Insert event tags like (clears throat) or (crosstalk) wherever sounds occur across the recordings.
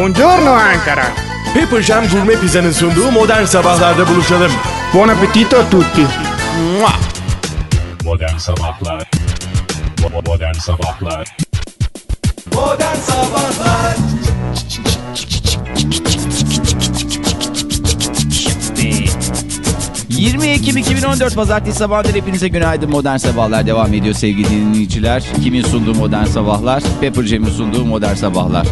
Buongiorno Ankara. Pepper Jam Gourmet Pizza'nın sunduğu modern sabahlarda buluşalım. Buon appetito a tutti. Mua! Modern Sabahlar Modern Sabahlar Modern Sabahlar 20 Ekim 2014 Pazartesi sabahları hepinize günaydın Modern Sabahlar devam ediyor sevgili dinleyiciler. Kimin sunduğu Modern Sabahlar? Pepper Jam'in sunduğu Modern Sabahlar.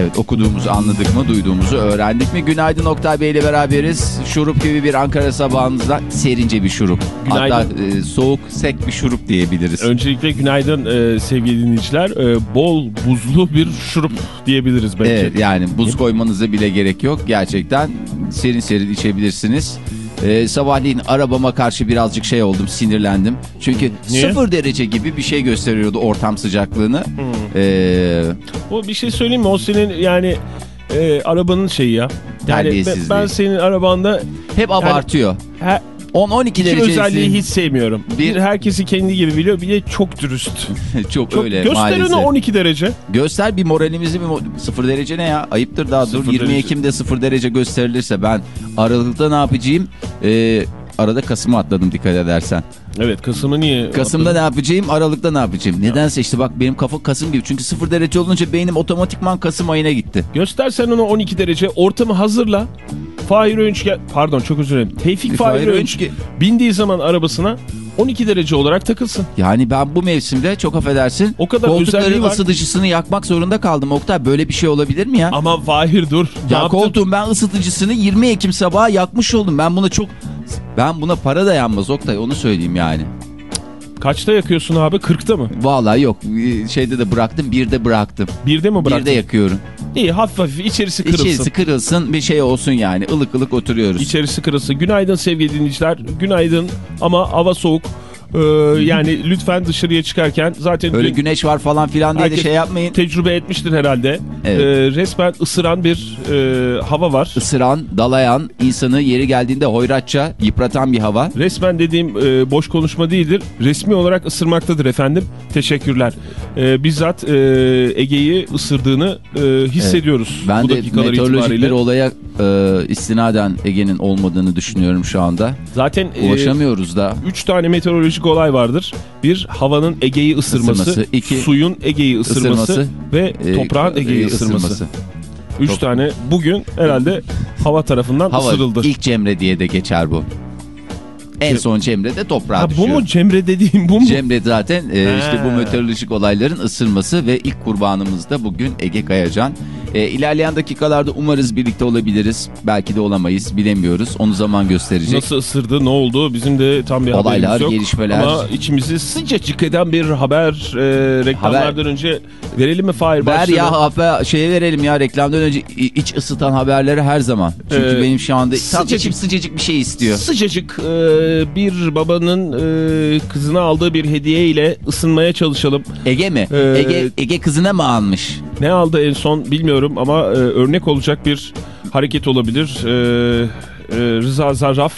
Evet okuduğumuzu anladık mı, duyduğumuzu öğrendik mi? Günaydın Oktay Bey ile beraberiz. Şurup gibi bir Ankara sabahınızda serince bir şurup. Günaydın. Hatta e, soğuk, sek bir şurup diyebiliriz. Öncelikle günaydın e, sevgili dinleyiciler. E, bol buzlu bir şurup diyebiliriz belki. Evet yani buz koymanıza bile gerek yok. Gerçekten serin serin içebilirsiniz. Ee, sabahleyin arabama karşı birazcık şey oldum sinirlendim. Çünkü Niye? sıfır derece gibi bir şey gösteriyordu ortam sıcaklığını. Hmm. Ee, O bir şey söyleyeyim mi? O senin yani e, arabanın şeyi ya. Yani ben, senin arabanda hep abartıyor. her, 10-12 iki derece. özelliği hiç sevmiyorum. Bir- Bir, herkesi kendi gibi biliyor. Bir de çok dürüst. (laughs) Çok, Çok, öyle göster maalesef. onu 12 derece. Göster bir moralimizi bir mo- sıfır derece ne ya? Ayıptır daha dur. Sıfır 20 derece. Ekim'de sıfır derece gösterilirse ben Aralık'ta ne yapacağım? Ee, arada Kasım'ı atladım dikkat edersen. Evet Kasım'ı niye? Kasım'da ne yapacağım, Aralık'ta ne yapacağım? Nedense işte bak benim kafa Kasım gibi. Çünkü sıfır derece olunca beynim otomatikman Kasım ayına gitti. Göstersen onu 12 derece. Ortamı hazırla. Fahir Öğünç gel. Pardon çok özür dilerim. Tevfik Fahir, Fahir Öğünç Öğünç- bindiği zaman arabasına 12 derece olarak takılsın. Yani ben bu mevsimde çok affedersin O kadar koltukların ısıtıcısını yakmak zorunda kaldım. Oktay böyle bir şey olabilir mi ya? Ama Fahir dur. Ya yaptın? koltuğun ben ısıtıcısını 20 Ekim sabahı yakmış oldum. Ben buna çok... Ben buna para dayanmaz Oktay onu söyleyeyim yani. Kaçta yakıyorsun abi? 40'ta mı? Vallahi yok Ee, şeyde de bıraktım bir de bıraktım. Birde mi bıraktın? Bir de yakıyorum. İyi hafif hafif içerisi kırılsın. İçerisi kırılsın bir şey olsun yani ılık ılık oturuyoruz. İçerisi kırılsın. Günaydın sevgili dinleyiciler. Günaydın ama hava soğuk. Ee, yani lütfen dışarıya çıkarken zaten Öyle dün güneş var falan filan diye de şey yapmayın. tecrübe etmiştir herhalde. Evet. Ee, resmen ısıran bir e, hava var. Isıran, dalayan, insanı yeri geldiğinde hoyratça yıpratan bir hava. Resmen dediğim e, boş konuşma değildir. Resmi olarak ısırmaktadır efendim. Teşekkürler. E, bizzat e, Ege'yi ısırdığını e, hissediyoruz. Ben bu de dakikalar meteorolojik itibariyle. bir olaya e, istinaden Ege'nin olmadığını düşünüyorum şu anda. Zaten e, Ulaşamıyoruz da. 3 tane meteorolojik olay vardır. Bir havanın Ege'yi ısırması, Isırması, iki, suyun Ege'yi ısırması, ısırması, ve E, toprağın Ege'yi e, ısırması. 3 Top- tane bugün herhalde hava tarafından Hava ısırıldı. ilk Cemre diye de geçer bu. En son Cemre de toprağa Ha, bu düşüyor. mu Cemre dediğim bu mu? Cemre zaten e, işte bu meteorolojik olayların ısırması ve ilk kurbanımız da bugün Ege Kayacan. E, ilerleyen dakikalarda umarız birlikte olabiliriz. Belki de olamayız bilemiyoruz. Onu zaman gösterecek. Nasıl ısırdı, ne oldu? Bizim de tam bir Olaylar, haberimiz yok. gelişmeler. Ama içimizi sıcacık eden bir haber e, reklamlardan önce verelim mi Fahir? Ver ya haber şeye verelim ya reklamdan önce iç ısıtan haberleri her zaman. Çünkü Ee, benim şu anda tam sıcacık- içim sıcacık bir şey istiyor. Sıcacık e, bir babanın e, kızına aldığı bir hediye ile ısınmaya çalışalım. Ege mi? Ee, Ege Ege kızına mı almış? Ne aldı en son bilmiyorum ama e, örnek olacak bir hareket olabilir. E, e, Rıza Zarraf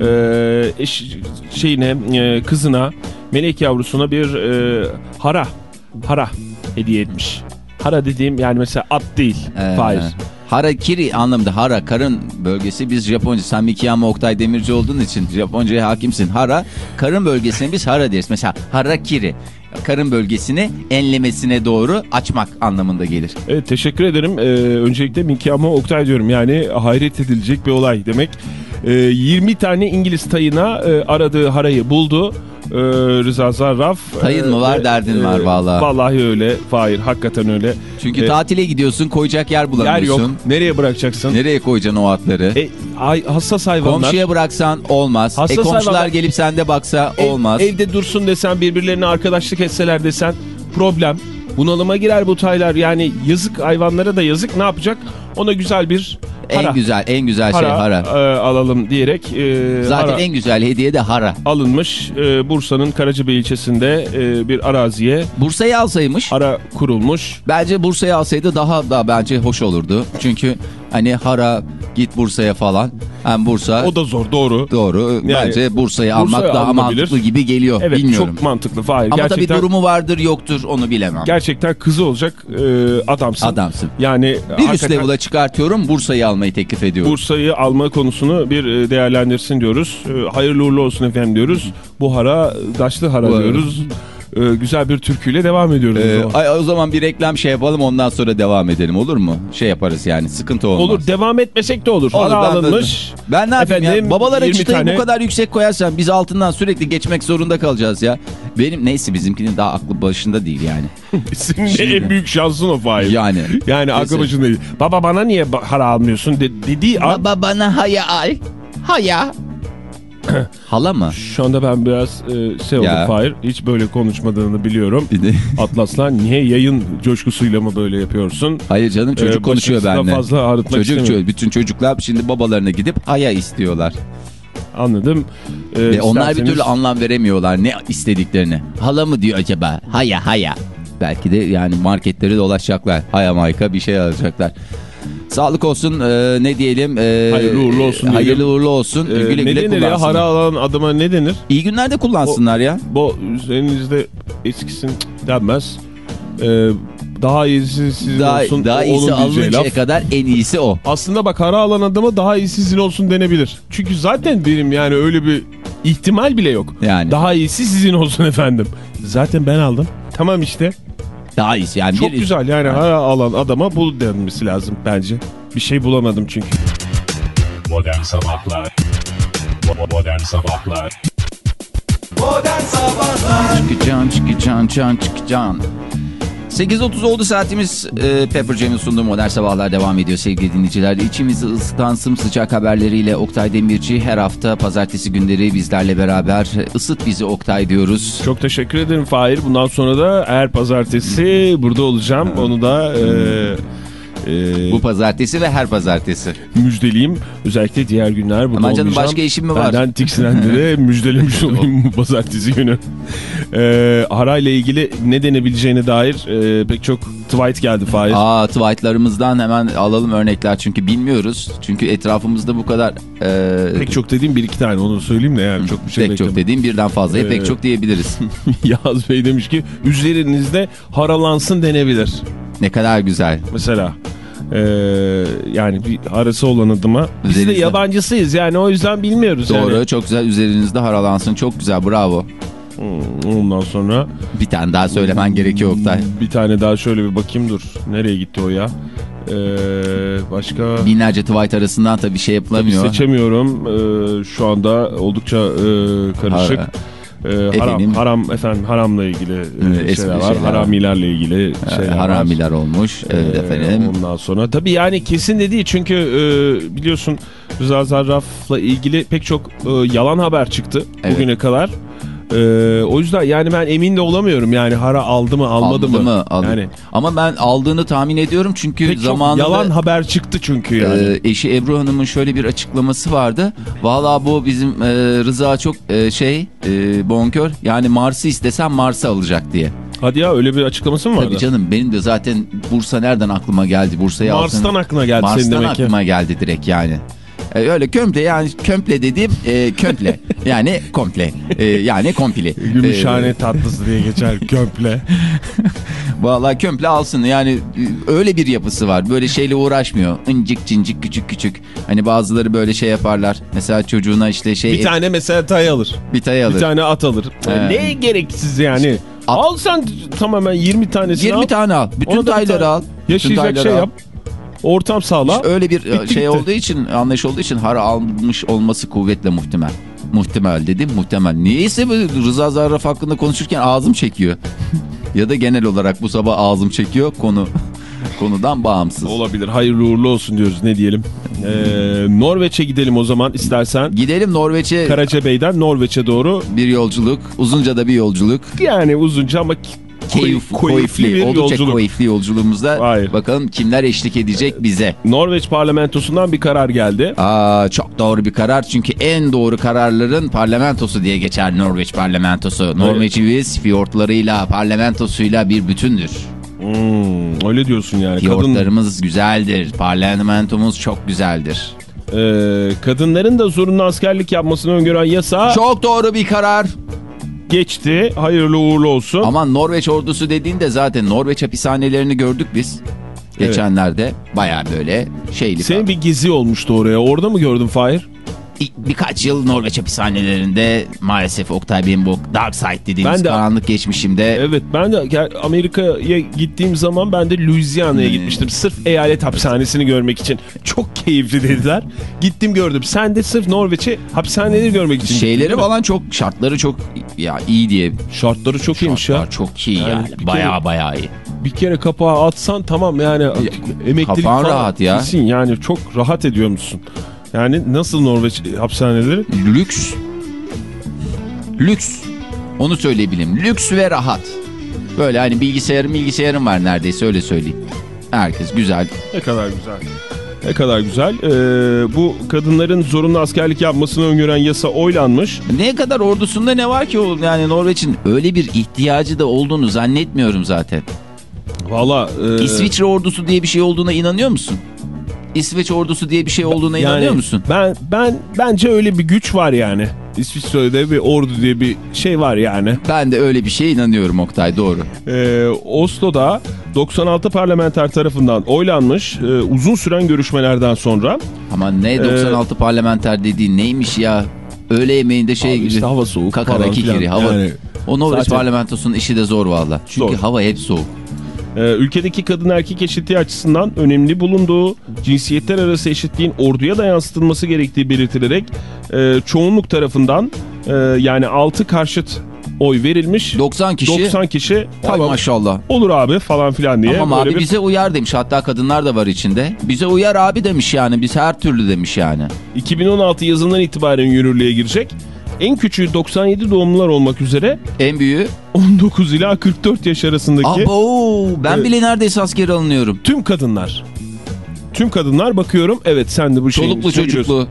e, eş, şeyine e, kızına melek yavrusuna bir e, hara hara hediye etmiş. Hara dediğim yani mesela at değil. Ee, Faiz. Harakiri anlamında hara karın bölgesi biz Japonca sen Mikiyama Oktay Demirci olduğun için Japonca'ya hakimsin. Hara karın bölgesine biz hara deriz. Mesela harakiri karın bölgesini enlemesine doğru açmak anlamında gelir. Evet teşekkür ederim. Ee, öncelikle Mikiyama Oktay diyorum. Yani hayret edilecek bir olay demek. Ee, 20 tane İngiliz tayına e, aradığı harayı buldu. Ee, Rıza Zarraf. Tayın mı var, ve, derdin var vallahi. Vallahi öyle. Fahir hakikaten öyle. Çünkü Ee, tatile gidiyorsun koyacak yer Yer bulamıyorsun. yok. Nereye bırakacaksın? Nereye koyacaksın o atları? E, ay, hassas hayvanlar. Komşuya bıraksan olmaz. Hassas e komşular hayvanlar- gelip sende baksa Ev- olmaz. evde dursun desen birbirlerine arkadaşlık etseler desen problem. Bunalıma girer bu taylar. Yani yazık hayvanlara da yazık. Ne yapacak? Ona güzel bir hara. en güzel en güzel şey hara, hara. e, alalım diyerek e, Zaten hara en güzel hediye de hara. alınmış. E, Bursa'nın Karacabey ilçesinde e, bir araziye Bursa'yı alsaymış. hara kurulmuş. Bence Bursa'yı alsaydı daha da bence hoş olurdu. Çünkü hani hara git Bursa'ya falan. Hem Bursa O da zor doğru. doğru. Bence Bursa'yı almak daha alınabilir. mantıklı gibi geliyor. Evet Bilmiyorum. çok mantıklı. Hayır, Ama gerçekten, tabii durumu vardır yoktur onu bilemem. gerçekten kızı olacak e, adamsın. Adamsın. Yani Bir üst level'a çıkartıyorum Bursa'yı almayı teklif ediyorum. Bursa'yı alma konusunu bir e, değerlendirsin diyoruz. E, Hayırlı uğurlu olsun efendim diyoruz. Bu hara daşlı hara diyoruz. E, Güzel bir türküyle devam ediyoruz. o Ee, zaman. ay, o zaman bir reklam şey yapalım ondan sonra devam edelim olur mu? Şey yaparız yani sıkıntı olmaz. Olur devam etmesek de olur. Olur, Hara ben- alınmış. Ben ne yapayım Efendim, ya? Babalara 20 çıtayı tane- bu kadar yüksek koyarsan biz altından sürekli geçmek zorunda kalacağız ya. Benim neyse bizimkinin daha aklı başında değil yani. (laughs) Senin de en büyük şansın o Fahir. Yani. Yani aklı başında değil. Baba bana niye hara almıyorsun de, dediği an Baba bana haya al. Haya. (coughs) Hala mı? şu anda ben biraz e, şey oldum. Fahir. Hiç böyle konuşmadığını biliyorum. Bir de- Atlaslan niye yayın coşkusuyla mı böyle yapıyorsun? Hayır canım çocuk Ee, konuşuyor benimle. fazla ağrıtmak Çocuk, istemiyorum. bütün çocuklar şimdi babalarına gidip haya istiyorlar. Anladım. Ee, Ve onlar bir isterseniz- türlü anlam veremiyorlar ne istediklerini. Hala mı diyor acaba? Haya haya. Belki de yani marketleri dolaşacaklar. Haya mayka bir şey alacaklar. Sağlık olsun e, ne diyelim. e, Hayırlı uğurlu olsun diyelim. Hayırlı uğurlu olsun. Ee, güle güle denir ya? kullansınlar. Hara alan adama ne denir? İyi günlerde kullansınlar ya. Bu üzerinizde eskisin denmez. Ee, daha iyisi sizin Daha, olsun. daha o iyisi laf. kadar en iyisi o. Aslında bak hara alan adama daha iyisi sizin olsun denebilir. Çünkü zaten benim yani öyle bir ihtimal bile yok. Yani. Daha iyisi sizin olsun efendim. Zaten ben aldım. Tamam işte. Daha iyisi yani. Çok bir- güzel yani hara alan adama bu denmesi lazım bence. Bir şey bulamadım çünkü. Modern Sabahlar Modern Sabahlar Modern Sabahlar Çıkıcan çıkıcan can çıkıcan. 8.30 oldu saatimiz. E, Pepper Jam'in sunduğu Modern Sabahlar devam ediyor sevgili dinleyiciler. İçimizi ısıtan sımsıcak haberleriyle Oktay Demirci her hafta pazartesi günleri bizlerle beraber ısıt bizi Oktay diyoruz. Çok teşekkür ederim Fahir. Bundan sonra da eğer pazartesi burada olacağım. Onu da e, e, Bu pazartesi ve her pazartesi. müjdeleyeyim. Özellikle diğer günler burada Ama canım olmayacağım. başka işim mi var? Benden tiksinenlere (laughs) müjdelemiş olayım bu pazartesi günü. E, harayla ilgili ne denebileceğine dair e, pek çok tweet geldi Fahir. Aa tweetlarımızdan hemen alalım örnekler çünkü bilmiyoruz. Çünkü etrafımızda bu kadar e, Pek çok dediğim bir iki tane onu söyleyeyim de yani çok bir şey pek çok beklemem. dediğim birden fazlaya Ee, pek çok diyebiliriz. (laughs) Yağız Bey demiş ki üzerinizde haralansın denebilir. Ne kadar güzel. Mesela e, yani bir arası olan adıma. Biz de yabancısıyız yani o yüzden bilmiyoruz. Doğru Yani. çok güzel üzerinizde haralansın çok güzel bravo. Hmm, Ondan sonra Bir tane daha söylemen gerekiyor Oktay. bir tane daha şöyle bir bakayım dur. Nereye gitti o ya? Ee, başka Binlerce tweet arasından tabii şey yapılamıyor. seçemiyorum. Ee, şu anda oldukça e, karışık. Har- Ee, haram, Efendim? haram efendim haramla ilgili e, Evet, eski şeyler var. şeyler var. Haramilerle ilgili Ee, şeyler var. haramiler olmuş. Evet Ee, efendim. Ondan sonra tabii yani kesin de değil çünkü e, biliyorsun Rıza Zarraf'la ilgili pek çok e, yalan haber çıktı Evet. bugüne kadar. E, o yüzden yani ben emin de olamıyorum yani hara aldı mı almadı, mı? Aldı. Yani Ama ben aldığını tahmin ediyorum çünkü pek zamanında yalan haber çıktı çünkü yani. e, eşi Ebru Hanım'ın şöyle bir açıklaması vardı. Valla bu bizim e, Rıza çok e, şey e, bonkör yani Mars'ı istesen Mars'ı alacak diye. Hadi ya öyle bir açıklaması mı vardı? Tabii canım benim de zaten Bursa nereden aklıma geldi? Bursa'yı Mars'tan alsın. aklına geldi Mars'tan senin demek ki. aklıma geldi direkt yani. E, öyle kömple yani kömple dediğim e, kömple (laughs) yani komple e, yani kompli. Gümüşhane E, tatlısı diye geçer kömple. (laughs) Vallahi kömple alsın yani e, öyle bir yapısı var böyle şeyle uğraşmıyor. İncik cincik küçük küçük hani bazıları böyle şey yaparlar. Mesela çocuğuna işte şey Bir tane mesela tay alır. bir tay alır. Bir tane at alır. Ee. Ne gereksiz yani. At- Al sen tamamen 20 tanesini 20 al. tane al. Bütün tayları tane al. Bütün Yaşayacak tayları şey al. yap. Ortam sağla. İşte öyle bir Bitti, şey olduğu için anlayış olduğu için hara almış olması kuvvetle muhtemel. Muhtemel dedim muhtemel. Niyeyse bu Rıza Zarraf hakkında konuşurken ağzım çekiyor. (laughs) ya da genel olarak bu sabah ağzım çekiyor konu (laughs) konudan bağımsız. Olabilir. Hayırlı uğurlu olsun diyoruz ne diyelim. Ee, Norveç'e gidelim o zaman istersen. Gidelim Norveç'e Karacabey'den Norveç'e doğru. bir yolculuk. Uzunca da bir yolculuk. Yani uzunca ama Keyif, koy- keyifli, bir oldukça yolculuk. keyifli yolculuğumuzda. Hayır. Bakalım kimler eşlik edecek bize. Norveç parlamentosundan bir karar geldi. Aa, çok doğru bir karar çünkü en doğru kararların parlamentosu diye geçer Norveç parlamentosu. Norveç'imiz fiyortlarıyla parlamentosuyla bir bütündür. Hmm, öyle diyorsun yani. Kadın Fiyortlarımız güzeldir, parlamentomuz çok güzeldir. Ee, kadınların da zorunlu askerlik yapmasını öngören yasa Çok doğru bir karar. Geçti. Hayırlı uğurlu olsun. Ama Norveç ordusu dediğinde zaten Norveç hapishanelerini gördük biz. Geçenlerde baya böyle şeyli Senin falan. bir gezi olmuştu oraya. Orada mı gördün Fahir? İlk birkaç yıl Norveç hapishanelerinde maalesef Oktay Bey'in bu Dark Side dediğimiz Ben de- karanlık geçmişimde Evet ben de Amerika'ya gittiğim zaman ben de Louisiana'ya Hmm. gitmiştim. Sırf eyalet hapishanesini görmek için. Çok keyifli dediler. Gittim gördüm. Sen de sırf Norveç'e hapishaneleri görmek için. gittin, şeyleri mi? falan çok şartları çok ya iyi diye. Şartları çok iyiymiş ya. Şartlar çok iyi Yani yani. Baya kere- baya iyi. Bir kere kapağı atsan tamam yani emeklilik kafan falan. rahat ya. kesin yani çok rahat ediyor musun? Yani nasıl Norveç hapishaneleri? Lüks. Lüks. Onu söyleyebilirim. Lüks ve rahat. Böyle hani bilgisayarım bilgisayarım var neredeyse öyle söyleyeyim. Herkes güzel. Ne kadar güzel. Ne kadar güzel. Ee, bu kadınların zorunlu askerlik yapmasını öngören yasa oylanmış. Ne kadar ordusunda ne var ki oğlum yani Norveç'in öyle bir ihtiyacı da olduğunu zannetmiyorum zaten. Valla... e, İsviçre ordusu diye bir şey olduğuna inanıyor musun? İsveç ordusu diye bir şey olduğuna yani inanıyor musun? Ben ben bence öyle bir güç var yani. İsviçre'de bir ordu diye bir şey var yani. Ben de öyle bir şeye inanıyorum Oktay doğru. Ee, Oslo'da 96 parlamenter tarafından oylanmış e, uzun süren görüşmelerden sonra Ama ne Ee, 96 parlamenter dediğin neymiş ya? Öğle yemeğinde şey gibi. işte hava soğuk Kakara kikiri hava. Yani o Norveç zaten- parlamentosunun işi de zor valla. Çünkü Zor. hava hep soğuk. E, ülkedeki kadın erkek eşitliği açısından önemli bulunduğu, cinsiyetler arası eşitliğin orduya da yansıtılması gerektiği belirtilerek e, çoğunluk tarafından e, yani 6 karşıt oy verilmiş. 90 kişi. 90 kişi tamam maşallah. olur abi falan filan diye. Tamam abi bir- bize uyar demiş. Hatta kadınlar da var içinde. Bize uyar abi demiş yani. Biz her türlü demiş yani. 2016 yazından itibaren yürürlüğe girecek. En küçüğü 97 doğumlular olmak üzere En büyüğü. 19 ila 44 yaş arasındaki Abo ben Evet. bile neredeyse askere alınıyorum. tüm kadınlar. Tüm kadınlar bakıyorum evet sen de bu şeyi Çoluklu çocuklu.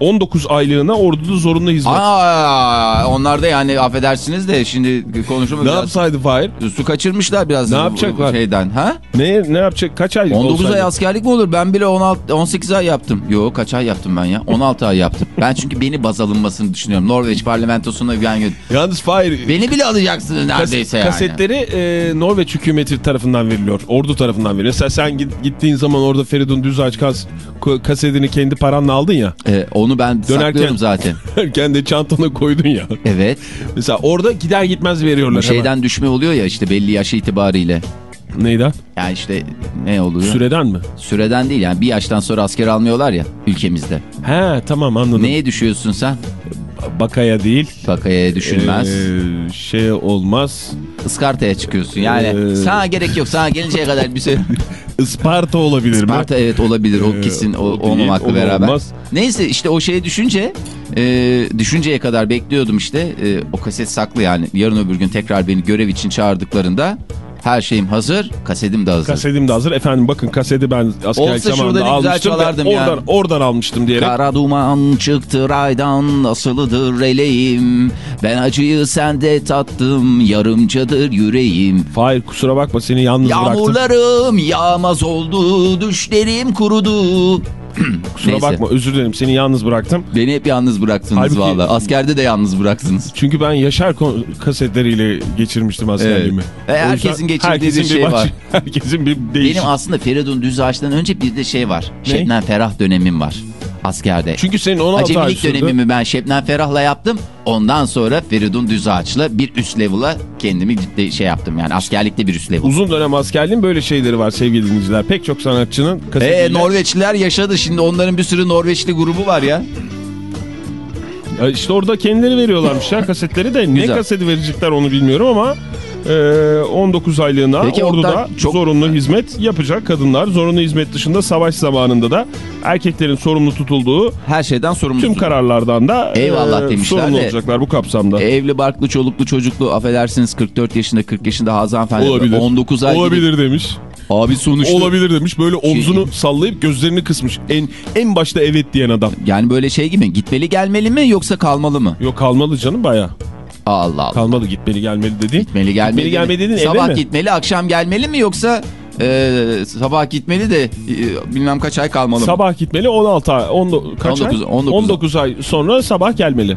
19 aylığına orduda zorunlu hizmet. Aa, onlar da yani affedersiniz de şimdi konuşalım ne biraz. yapsaydı Fahir? Su kaçırmışlar biraz. Ne yapacaklar? Şeyden. Ha? Ne ne yapacak? Kaç ay 19 olsaydı? ay askerlik mi olur? Ben bile 16 18 ay yaptım. Yok kaç ay yaptım ben ya? 16 ay yaptım. Ben çünkü beni baz alınmasını düşünüyorum. Norveç parlamentosuna ben Yalnız Fahir Beni bile alacaksınız kas- neredeyse yani. kasetleri e, Norveç hükümeti tarafından veriliyor. Ordu tarafından veriliyor. Mesela sen git- gittiğin zaman orada Feridun Düzağaç kas, kasetini kendi paranla aldın ya. Ee, onu ben saklıyorum zaten. (laughs) kendi çantana koydun ya. Evet. Mesela orada gider gitmez veriyorlar Bu şeyden düşme oluyor ya işte belli yaş itibariyle. hemen. Neyden? Yani işte ne oluyor? Süreden mi? Süreden değil yani bir yaştan sonra asker almıyorlar ya ülkemizde. He tamam anladım. Neye düşüyorsun sen? Bakaya değil. Bakaya düşünmez. Ee, şey olmaz. Iskartaya çıkıyorsun. Yani Ee, sana gerek yok. Sana gelinceye kadar bir şey. (laughs) Isparta olabilir mi? Isparta evet olabilir. O Ee, kesin o, o olmamakla beraber. olmaz. Neyse işte o şeye düşünce e, düşünceye kadar bekliyordum işte. E, o kaset saklı yani. Yarın öbür gün tekrar beni görev için çağırdıklarında her şeyim hazır. Kasetim de hazır. Kasetim de hazır. Efendim bakın kaseti ben askerlik Olsa zamanında almıştım. ve çalardım ya. oradan, oradan almıştım diyerek. Kara duman çıktı raydan nasılıdır eleğim Ben acıyı sende tattım yarımcadır yüreğim Fahir kusura bakma seni yalnız bıraktım. Yağmurlarım yağmaz oldu düşlerim kurudu (clears throat) Kusura Neyse. bakma özür dilerim seni yalnız bıraktım. Beni hep yalnız bıraktınız Halbuki- valla. Askerde de yalnız bıraktınız. Çünkü ben Yaşar kasetleriyle geçirmiştim askerliğimi. E, O herkesin geçirdiği herkesin bir şey baş- var. (laughs) Herkesin bir değişik. Benim aslında Feridun Düzağaç'tan önce bir de şey var. Ne? Şebnem Ferah dönemim var askerde. Çünkü senin 16 ay Acemilik sürdü. dönemimi ben Şebnem Ferah'la yaptım. Ondan sonra Feridun Düzağaç'la bir üst level'a kendimi ciddi şey yaptım. Yani askerlikte bir üst level. Uzun dönem askerliğin böyle şeyleri var sevgili dinleyiciler. Pek çok sanatçının kasetiyle... Ee, Norveçliler yaşadı. Şimdi onların bir sürü Norveçli grubu var ya. Ya İşte orada kendileri veriyorlarmış ya (laughs) kasetleri de. ne Güzel. kaseti verecekler onu bilmiyorum ama e, 19 aylığına Peki orduda Oktay, çok- zorunlu hizmet yapacak kadınlar. Zorunlu hizmet dışında savaş zamanında da erkeklerin sorumlu tutulduğu Her şeyden sorumlu. tüm kararlardan da e, Eyvallah demişler sorumlu de. olacaklar bu kapsamda. Evli, barklı, çoluklu, çocuklu affedersiniz 44 yaşında 40 yaşında Hazan Efendi. Olabilir. 19 ay. Olabilir demiş. Abi sonuçta. Olabilir demiş. Böyle omzunu sallayıp gözlerini kısmış. En en başta evet diyen adam. Yani böyle şey gibi gitmeli gelmeli mi yoksa kalmalı mı? Yok kalmalı canım baya. Allah Allah. Kalmalı gitmeli gelmeli dediğin. Gitmeli gelmeli. Gitmeli gelmeli dediğin eve Sabah mi? gitmeli akşam gelmeli mi yoksa Ee, sabah gitmeli de e, bilmem kaç ay kalmalı mı? Sabah gitmeli 16 ay. 19, kaç 19 ay? 19 19 ay sonra sabah gelmeli.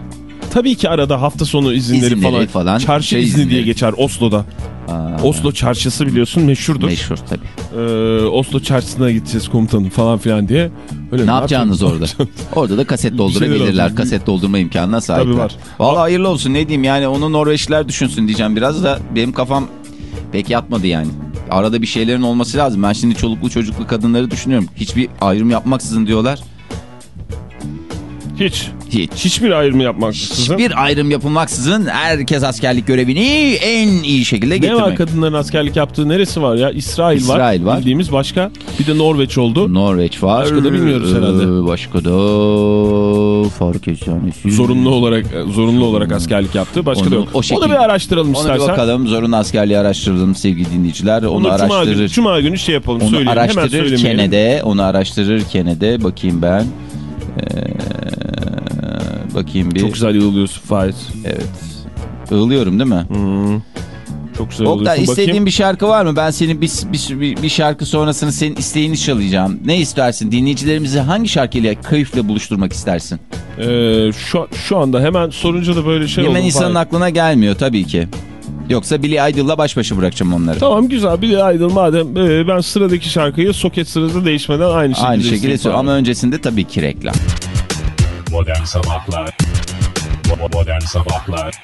Tabii ki arada hafta sonu izinleri, İzinleri falan. falan, Çarşı şey izni izinleri. diye geçer Oslo'da. Aa, Oslo çarşısı biliyorsun meşhurdur. Meşhur tabii. Ee, Oslo çarşısına gideceğiz komutanım falan filan diye. Öyle Ne yapacağınız orada? (laughs) Orada da kaset doldurabilirler. Kaset doldurma imkanına sahipler. Tabii var. Vallahi hayırlı olsun ne diyeyim yani onu Norveçliler düşünsün diyeceğim biraz da benim kafam pek yatmadı yani. Arada bir şeylerin olması lazım. Ben şimdi çoluklu çocuklu kadınları düşünüyorum. Hiçbir ayrım yapmaksızın diyorlar. Hiç. Hiç. Hiçbir ayrımı yapmaksızın. Hiçbir ayrım yapılmaksızın herkes askerlik görevini en iyi şekilde Ne getirmek. var kadınların askerlik yaptığı neresi var ya? İsrail, İsrail var. Bildiğimiz başka. Bir de Norveç oldu. Norveç var. Başka da bilmiyoruz herhalde. Ee, Başka da fark edeceğiniz. Zorunlu olarak zorunlu olarak askerlik yaptı. Başka Onu- da yok. o O, şekilde- da bir araştıralım Onu istersen. bakalım. Zorunlu askerliği araştıralım sevgili dinleyiciler. Onu, Onu cuma araştırır. günü, cuma günü şey yapalım Onu söyleyelim. Hemen araştırırken söylemeyelim. de, onu araştırırken de bakayım ben. Ee, bakayım bir. Çok güzel yığılıyorsun Faiz. Evet. Iğlıyorum değil mi? Çok güzel Oktay yığılıyorsun. istediğin Bakayım. bir şarkı var mı? Ben senin bir, bir, bir, bir şarkı sonrasını senin isteğini çalacağım. Ne istersin? Dinleyicilerimizi hangi şarkıyla keyifle buluşturmak istersin? Ee, şu, şu anda hemen sorunca da böyle şey Hemen insanın Fahir. aklına gelmiyor tabii ki. Yoksa Billy Idol'la baş başa bırakacağım onları. Tamam güzel bir aydın madem e, ben sıradaki şarkıyı soket sırası değişmeden aynı şekilde Aynı şekilde ama öncesinde tabii ki reklam. Modern Sabahlar Modern Sabahlar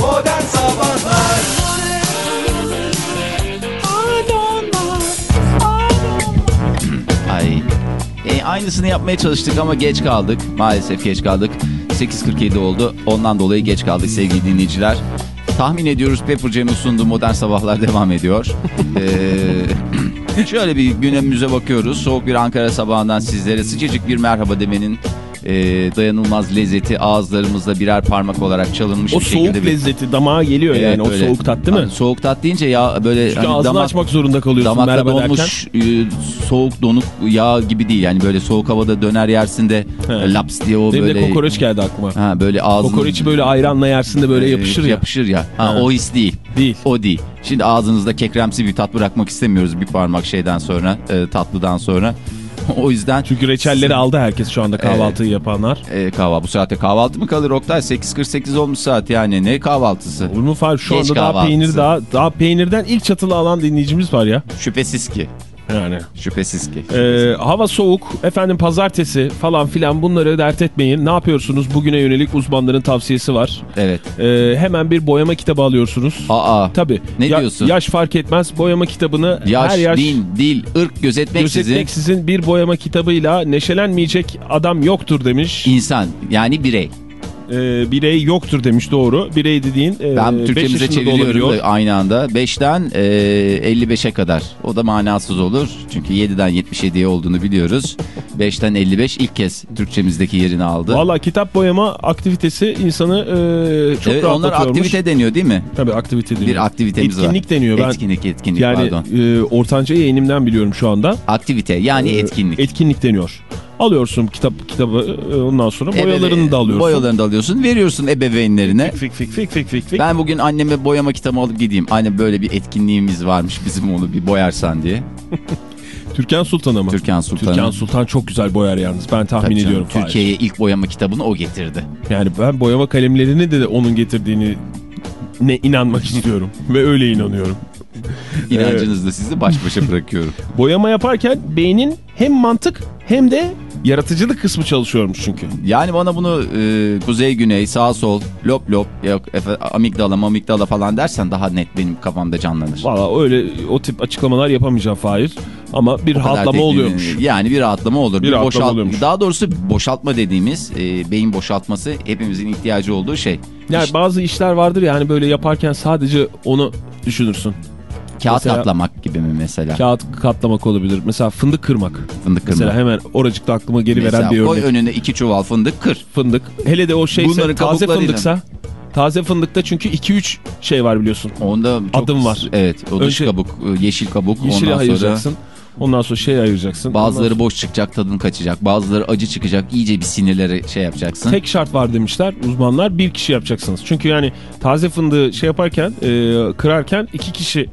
Modern Sabahlar Ay. E, aynısını yapmaya çalıştık ama geç kaldık. Maalesef geç kaldık. 8.47 oldu. Ondan dolayı geç kaldık sevgili dinleyiciler. Tahmin ediyoruz Pepper Jam'in sunduğu Modern Sabahlar devam ediyor. Ee, (laughs) (clears throat) şöyle bir gündemimize bakıyoruz. Soğuk bir Ankara sabahından sizlere sıcacık bir merhaba demenin e, dayanılmaz lezzeti ağızlarımızda birer parmak olarak çalınmış O bir şekilde. soğuk bir- lezzeti damağa geliyor Evet, yani o öyle. soğuk tat değil mi? Yani Soğuk tat deyince ya böyle Çünkü hani damak- açmak zorunda kalıyorsun merhaba derken. donmuş e, soğuk donuk yağ gibi değil. Yani böyle soğuk havada döner yersin de He. laps diye o Benim böyle... de kokoreç geldi aklıma. Ha böyle ağzını... Kokoreçi böyle ayranla yersin de böyle e, yapışır ya. Yapışır ya. Ha, Ha. O his değil. Değil. O değil. Şimdi ağzınızda kekremsi bir tat bırakmak istemiyoruz bir parmak şeyden sonra, e, tatlıdan sonra. (laughs) o yüzden Çünkü reçelleri aldı herkes şu anda kahvaltıyı yapanlar. e, kahvaltı bu saatte kahvaltı mı kalır Oktay? 8.48 olmuş saat yani ne kahvaltısı? Olur mu Fahir? Şu Geç anda daha peynir daha daha peynirden ilk çatılı alan dinleyicimiz var ya. Şüphesiz ki. Yani. Şüphesiz ki. Ee, hava soğuk, efendim pazartesi falan filan bunları dert etmeyin. Ne yapıyorsunuz? Bugüne yönelik uzmanların tavsiyesi var. Evet. Ee, hemen bir boyama kitabı alıyorsunuz. Aa. Tabii. Ne Ya- diyorsun? Yaş fark etmez. Boyama kitabını Yaş, her yaş din, dil, ırk gözetmeksizin gözetmeksizin bir boyama kitabıyla neşelenmeyecek adam yoktur demiş. insan yani birey. Ee, birey yoktur demiş doğru. Birey dediğin e, Ben Türkçemize çeviriyorum da aynı anda. 5'ten e, 55'e kadar. O da manasız olur. Çünkü 7'den 77'ye olduğunu biliyoruz. 5'ten 55 ilk kez Türkçemizdeki yerini aldı. Valla kitap boyama aktivitesi insanı e, çok evet, onlar rahatlatıyormuş. aktivite deniyor değil mi? Tabii aktivite deniyor. Bir aktivitemiz var. Etkinlik deniyor. Ben, Etkinlik, etkinlik yani pardon. e, ortanca yayınımdan biliyorum şu anda. Aktivite yani E, etkinlik. Etkinlik deniyor. Alıyorsun kitap kitabı e, ondan sonra Ebeve- boyalarını da alıyorsun. Boyalarını da alıyorsun. Veriyorsun ebeveynlerine. Fik fik fik fik fik fik. Ben bugün anneme boyama kitabı alıp gideyim. Anne böyle bir etkinliğimiz varmış bizim onu bir boyarsan diye. (laughs) Türkan Sultan'a mı? Türkan Sultan'a. Türkan Sultan çok güzel boyar yalnız. Ben tahmin Tabii ediyorum. Türkiye'ye ilk boyama kitabını o getirdi. Yani ben boyama kalemlerini de onun getirdiğini ne inanmak (laughs) istiyorum. Ve öyle inanıyorum. İnancınızla sizi baş başa bırakıyorum. (laughs) Boyama yaparken beynin hem mantık hem de yaratıcılık kısmı çalışıyormuş çünkü. Yani bana bunu e, kuzey güney sağ sol lop lop yok efe, amigdala amigdala falan dersen daha net benim kafamda canlanır. Valla öyle o tip açıklamalar yapamayacağım Fahir. Ama bir O rahatlama oluyormuş. Yani bir rahatlama olur. Bir rahatlama oluyormuş. Daha doğrusu boşaltma dediğimiz e, beyin boşaltması hepimizin ihtiyacı olduğu şey. Yani İşte bazı işler vardır ya hani böyle yaparken sadece onu düşünürsün. Kağıt mesela- katlamak gibi mi mesela? Kağıt katlamak olabilir. Mesela fındık kırmak. Fındık Mesela kırma. hemen oracıkta aklıma geri Mesela veren bir koy örnek. önüne iki çuval fındık kır. Fındık. Hele de o şeyse Bunların taze fındıksa. Taze fındıkta çünkü 2-3 şey var biliyorsun. Onda çok, Adım var. Evet o dış Önce- kabuk, e, yeşil kabuk. Yeşili ondan sonra ayıracaksın. Ondan sonra şey ayıracaksın. bazıları Ondan boş çıkacak tadın kaçacak. Bazıları acı çıkacak. iyice bir sinirleri şey yapacaksın. sonra Tek şart var demişler uzmanlar bir kişi yapacaksınız. Çünkü yani taze fındığı şey yaparken e, kırarken iki kişi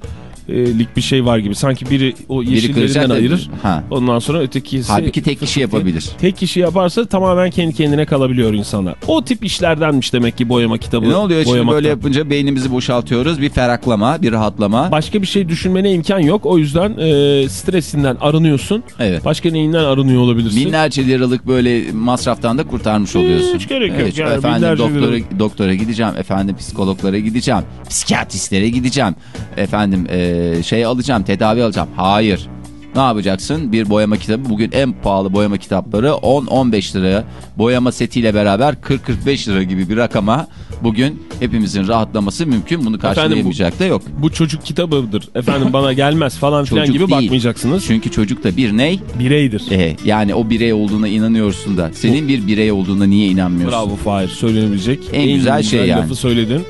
lik bir şey var gibi. Sanki biri o Biri yeşillerinden da- ayırır. Ha. Ondan sonra ötekisi... Halbuki tek kişi yapabilir. Tek kişi yaparsa tamamen kendi kendine kalabiliyor insanlar. O tip işlerdenmiş demek ki boyama kitabı. E ne oluyor şimdi böyle yapınca beynimizi boşaltıyoruz. Bir feraklama, bir rahatlama. Başka bir şey düşünmene imkan yok. O yüzden e, stresinden arınıyorsun. Evet. Başka neyinden arınıyor olabilirsin? Binlerce liralık böyle masraftan da kurtarmış oluyorsun. Hiç gerek yok. Evet, Yani efendim doktora, liralık. doktora gideceğim, efendim psikologlara gideceğim, psikiyatristlere gideceğim, efendim e, şey alacağım, tedavi alacağım. Hayır. Ne yapacaksın? Bir boyama kitabı. Bugün en pahalı boyama kitapları 10-15 liraya. Boyama setiyle beraber 40-45 lira gibi bir rakama bugün hepimizin rahatlaması mümkün. Bunu karşılayamayacak da yok. Bu çocuk kitabıdır. Efendim bana gelmez falan filan Çocuk gibi değil. bakmayacaksınız. Çünkü çocuk da bir ney? Bireydir. E, yani o birey olduğuna inanıyorsun da. Senin bir birey olduğuna niye inanmıyorsun? Bravo Fahir söylenebilecek. En güzel şey yani. lafı söyledin.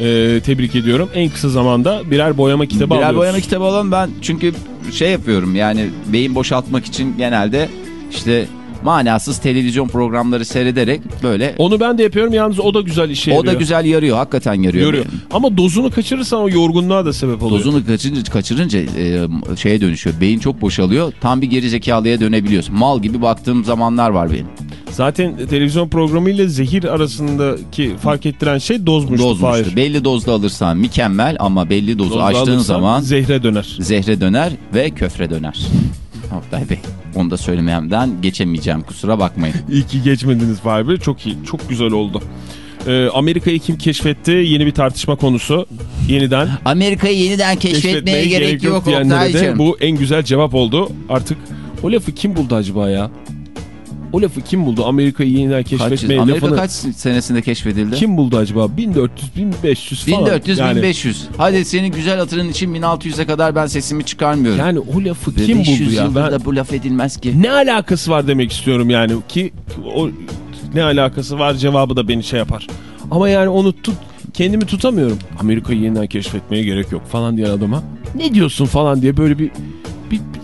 Ee, tebrik ediyorum. En kısa zamanda birer boyama kitabı Birer alıyoruz. boyama kitabı alalım ben çünkü şey yapıyorum yani beyin boşaltmak için genelde işte manasız televizyon programları seyrederek böyle Onu ben de yapıyorum yalnız o da güzel işe o yarıyor. da güzel yarıyor hakikaten yarıyor. Yarıyor. Ama dozunu kaçırırsan o yorgunluğa da sebep oluyor. Dozunu kaçırınca, kaçırınca e, şeye dönüşüyor. Beyin çok boşalıyor. Tam bir geri zekalıya dönebiliyorsun. Mal gibi baktığım zamanlar var benim. Zaten televizyon programı ile zehir arasındaki fark ettiren şey dozmuştu. Dozmuştu. Fahir. Belli dozda alırsan mükemmel ama belli dozu Dozu açtığın zaman zehre döner. zehre döner ve köfre döner. Oktay Bey onu da söylememden geçemeyeceğim kusura bakmayın. (laughs) İyi ki geçmediniz Fahir Bey. Çok iyi. Çok güzel oldu. Ee, Amerika'yı kim keşfetti? Yeni bir tartışma konusu. Yeniden Amerika'yı yeniden keşfetmeye gerek, yok diyenlere de Oktay'cığım. bu en güzel cevap oldu. Artık o lafı kim buldu acaba ya? O lafı kim buldu? Amerika'yı yeniden Kaç, keşfetmeye Amerika lafını kaç senesinde keşfedildi? kim buldu acaba? 1400, 1500 falan. 1400 yani, 1500. Hadi senin güzel hatırın için 1600'e kadar ben sesimi çıkarmıyorum. Yani o lafı Ve kim 500 buldu ya? Ben, bu laf edilmez ki. ne alakası var demek istiyorum yani ki o ne alakası var cevabı da beni şey yapar. Ama yani onu tut kendimi tutamıyorum. Amerika'yı yeniden keşfetmeye gerek yok falan diyen adama. Ne diyorsun falan diye böyle bir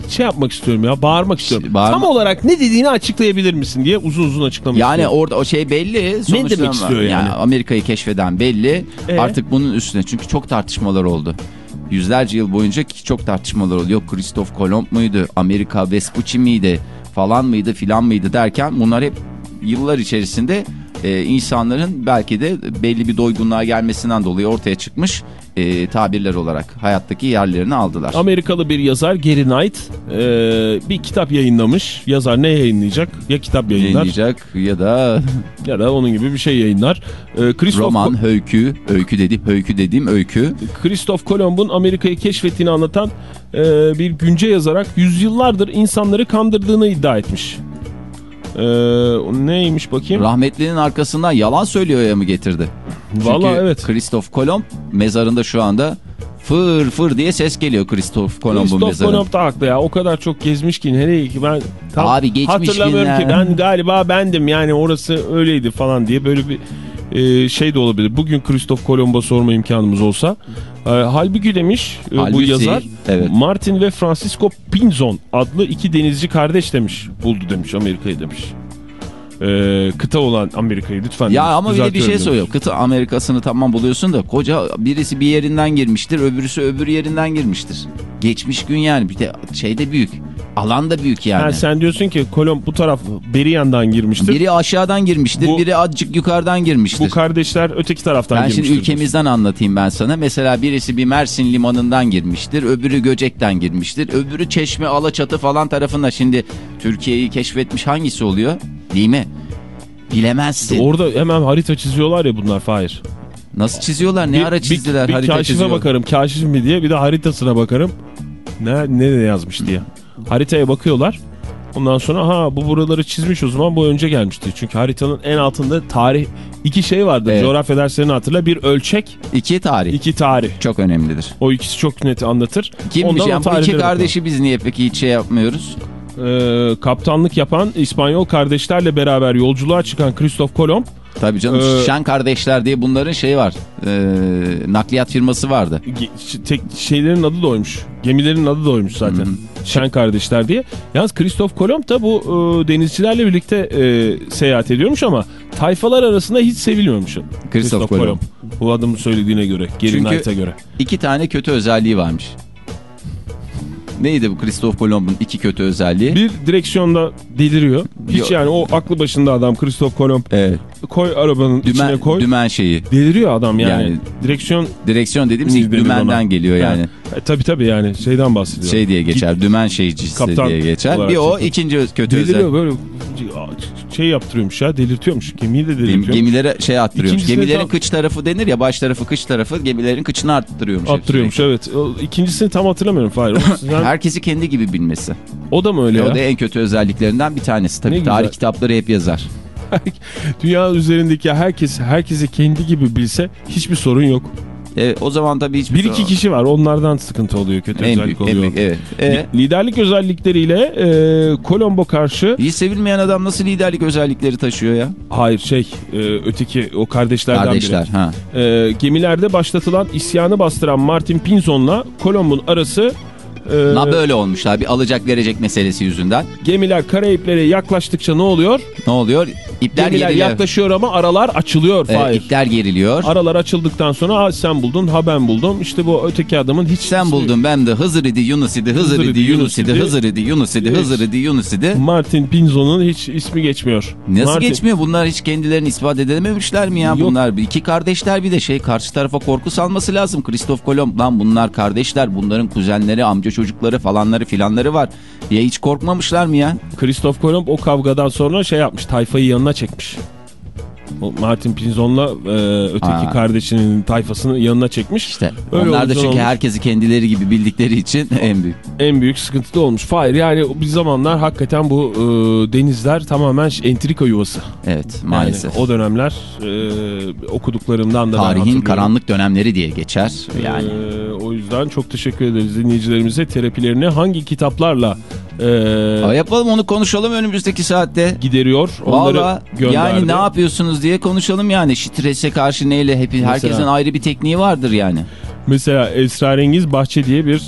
şey yapmak istiyorum ya bağırmak istiyorum. bağırma- Tam olarak ne dediğini açıklayabilir misin diye uzun uzun açıklamak Yani istiyorum. orada o şey belli. Sonuçta demek istiyor yani? Amerika'yı keşfeden belli. Ee? Artık bunun üstüne çünkü çok tartışmalar oldu. Yüzlerce yıl boyunca çok tartışmalar oldu. Yok Kristof Kolomb muydu? Amerika Vespucci miydi? Falan mıydı filan mıydı derken bunlar hep yıllar içerisinde e, insanların belki de belli bir doygunluğa gelmesinden dolayı ortaya çıkmış e, tabirler olarak hayattaki yerlerini aldılar. Amerikalı bir yazar Gary Knight e, bir kitap yayınlamış. Yazar ne yayınlayacak? Ya kitap yayınlar Yayınlayacak ya da (laughs) ya da onun gibi bir şey yayınlar. E, Christoph roman, öykü, öykü dediğim, öykü dediğim öykü. Christoph Kolomb'un Amerika'yı keşfettiğini anlatan e, bir günce yazarak yüzyıllardır insanları kandırdığını iddia etmiş. E, o neymiş bakayım? Rahmetlinin arkasından yalan söylüyor ya mı getirdi? Çünkü evet. Christoph Kolomb mezarında şu anda fır fır diye ses geliyor Christoph Kolomb'un Christoph mezarında. Kolomb da haklı ya. O kadar çok gezmiş ki nereye ki ben tam Abi geçmiş hatırlamıyorum günler. ki ben galiba bendim yani orası öyleydi falan diye böyle bir e, şey de olabilir. Bugün Christoph Kolomb'a sorma imkanımız olsa. E, halbuki demiş e, bu Halbuki, yazar evet. Martin ve Francisco Pinzon adlı iki denizci kardeş demiş. Buldu demiş Amerika'yı demiş. E, kıta olan Amerika'yı lütfen. Ya ama bir de bir şey söylüyor. Kıta Amerika'sını tamam buluyorsun da koca birisi bir yerinden girmiştir, öbürüsü öbür yerinden girmiştir. Geçmiş gün yani bir de şey de büyük. Alan da büyük yani. Ha, sen diyorsun ki Kolomb bu taraf beri yandan girmiştir. Biri aşağıdan girmiştir, Bu- biri azıcık yukarıdan girmiştir. bu kardeşler öteki taraftan Ben girmiştir. şimdi ülkemizden anlatayım ben sana. Mesela birisi bir Mersin limanından girmiştir, öbürü Göcek'ten girmiştir, öbürü Çeşme, Alaçatı falan tarafından. Şimdi Türkiye'yi keşfetmiş hangisi oluyor? Değil mi? Bilemezsin. Orada hemen harita çiziyorlar ya bunlar Fahir. Nasıl çiziyorlar? Ne Bir- ara çizdiler? Bir, bir harita kaşife çiziyor. bakarım kaşif mi diye bir de haritasına bakarım. Ne, ne yazmış diye. Haritaya bakıyorlar. Ondan sonra ha bu buraları çizmiş o zaman bu önce gelmişti. Çünkü haritanın en altında tarih iki şey vardır. Evet. Coğrafya derslerini hatırla. Bir ölçek, İki tarih. iki tarih. Çok önemlidir. O ikisi çok net anlatır. Kimmiş Ondan bu iki kardeşi biz niye peki hiç şey yapmıyoruz? Ee, kaptanlık yapan İspanyol kardeşlerle beraber yolculuğa çıkan Christoph Kolomb Tabii canım Ee, Şen kardeşler diye bunların şeyi var. Ee, nakliyat firması vardı. Tek şeylerin adı da oymuş. Gemilerin adı da oymuş zaten. Şen kardeşler diye. Yalnız Christoph Kolomb da bu e, denizcilerle birlikte e, seyahat ediyormuş ama tayfalar arasında hiç sevilmiyormuş. Christoph Kolomb. Bu adamın söylediğine göre, Gary Knight'a göre. İki tane kötü özelliği varmış. Neydi bu Christoph Kolomb'un iki kötü özelliği? Bir direksiyonda deliriyor. Hiç Yok. yani o aklı başında adam Christoph Kolomb. Evet. Koy arabanın içine Dümen, koy. dümen şeyi. Deliriyor adam yani. Yani- Direksiyon Direksiyon dediğimiz ilk denir dümenden ona. geliyor yani. E, tabii tabii yani şeyden bahsediyorum. Şey diye geçer. Dümen şeycisi Kaptan diye geçer. Bir o ikinci kötü Deliriyor özellik. böyle şey yaptırıyormuş ya delirtiyormuş. Gemiyi de Gem- delirtiyor. Gemilere şey attırıyormuş. İkincisini Gemilerin tam- kıç tarafı denir ya baş tarafı kıç tarafı gemilerin kıçını arttırıyormuş. Attırıyormuş evet. O, ikincisini tam hatırlamıyorum Fahir. O, (laughs) Herkesi kendi gibi bilmesi. o da mı öyle O ya? da en kötü özelliklerinden bir tanesi. Tabii Ne tarih güzel. kitapları hep yazar. (laughs) Dünya üzerindeki herkes herkesi kendi gibi bilse hiçbir sorun yok. E, o zaman tabii hiçbir Bir iki kişi var onlardan sıkıntı oluyor kötü en özellik büyük, en oluyor. büyük, evet. E, Li- Liderlik özellikleriyle e, Colombo karşı iyi sevilmeyen adam nasıl liderlik özellikleri taşıyor ya? hayır şey e, öteki o kardeşlerden Kardeşler. Ha. biri. E, gemilerde başlatılan isyanı bastıran Martin Pinzon'la Colombo'nun arası e, Na böyle olmuşlar. Bir alacak verecek meselesi yüzünden. gemiler Karayiplere yaklaştıkça ne oluyor? Ne oluyor? İpler Gemiler geriliyor. yaklaşıyor ama aralar açılıyor. E, ipler geriliyor. Aralar açıldıktan sonra "Aa, sen buldun ha ben buldum. İşte bu öteki adamın hiç Sen ismi- buldun ben de Hızır idi Yunus idi Hızır idi Yunus idi Hızır idi Yunus idi Hızır idi Yunus idi. Martin Pinzon'un hiç ismi geçmiyor. Nasıl Martin- geçmiyor? Bunlar hiç kendilerini ispat edememişler mi ya Yok. bunlar? iki kardeşler bir de şey karşı tarafa korku salması lazım. Christoph Kolomb lan bunlar kardeşler. Bunların kuzenleri, amca çocukları falanları filanları var. Ya hiç korkmamışlar mı ya? Christoph Kolomb o kavgadan sonra şey yapmış. Tayfayı yanına çekmiş. Martin Pinzon'la e, öteki Ha. kardeşinin tayfasını yanına çekmiş. İşte Öyle onlar da çünkü olmuş. herkesi kendileri gibi bildikleri için (laughs) en büyük. En büyük sıkıntı da olmuş. Hayır yani bir zamanlar hakikaten bu e, denizler tamamen entrika yuvası. Evet maalesef. Yani o dönemler e, okuduklarımdan da Tarihin karanlık dönemleri diye geçer. Yani E, o yüzden çok teşekkür ederiz dinleyicilerimize. Terapilerini hangi kitaplarla e, Ama yapalım onu konuşalım önümüzdeki saatte. gideriyor? Onları Valla yani ne yapıyorsunuz diye konuşalım yani. Strese karşı neyle hep, herkesin ayrı bir tekniği vardır yani. Mesela Esrarengiz Bahçe diye bir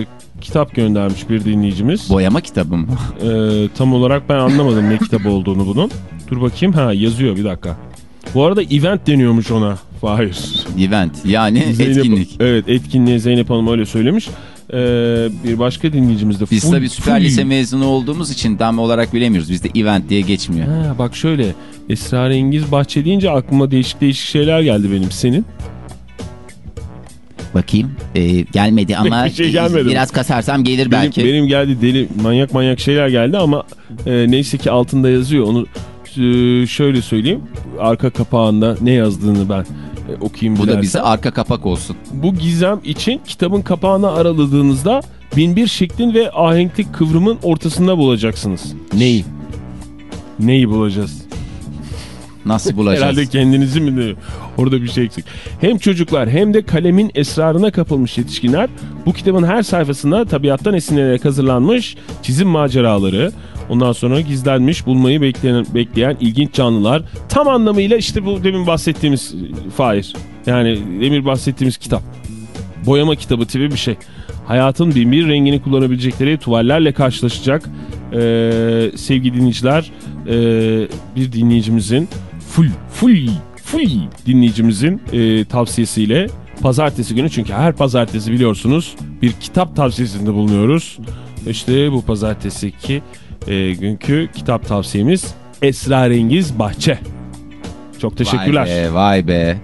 e, kitap göndermiş bir dinleyicimiz. Boyama kitabı mı? (laughs) E, tam olarak ben anlamadım ne kitabı olduğunu bunun. Dur bakayım ha yazıyor bir dakika. Bu arada event deniyormuş ona. Fahir. Event yani Zeynep- etkinlik. Evet etkinliğe Zeynep Hanım öyle söylemiş. E, bir başka dinleyicimiz de. Biz tabii süper lise mezunu olduğumuz için tam olarak bilemiyoruz. Bizde event diye geçmiyor. Ha, bak şöyle Esrarengiz Bahçe deyince aklıma değişik değişik şeyler geldi benim. Senin? Bakayım. Ee, gelmedi (laughs) ama Bir şey gelmedi. biraz kasarsam gelir Benim, belki. benim geldi deli manyak manyak şeyler geldi ama e, neyse ki altında yazıyor. Onu e, şöyle söyleyeyim. Arka kapağında ne yazdığını ben okuyayım Bu da bize arka kapak olsun. Bu gizem için kitabın kapağını araladığınızda binbir şeklin ve ahenkli kıvrımın ortasında bulacaksınız. Neyi? Neyi bulacağız? Nasıl (laughs) bulacağız? Herhalde kendinizi mi diyor? Orada bir şey eksik. Hem çocuklar hem de kalemin esrarına kapılmış yetişkinler bu kitabın her sayfasında tabiattan esinlenerek hazırlanmış çizim maceraları, ondan sonra gizlenmiş bulmayı bekleyen, bekleyen ilginç canlılar. Tam anlamıyla işte bu demin bahsettiğimiz e, Fahir. Yani demir bahsettiğimiz kitap. Boyama kitabı tipi bir şey. Hayatın bin bir rengini kullanabilecekleri tuvallerle karşılaşacak ee, sevgili dinleyiciler ee, bir dinleyicimizin full full full dinleyicimizin ee, tavsiyesiyle pazartesi günü çünkü her pazartesi biliyorsunuz bir kitap tavsiyesinde bulunuyoruz. İşte bu pazartesiki ee, günkü kitap tavsiyemiz Esrarengiz Bahçe. Çok teşekkürler. Vay be vay be.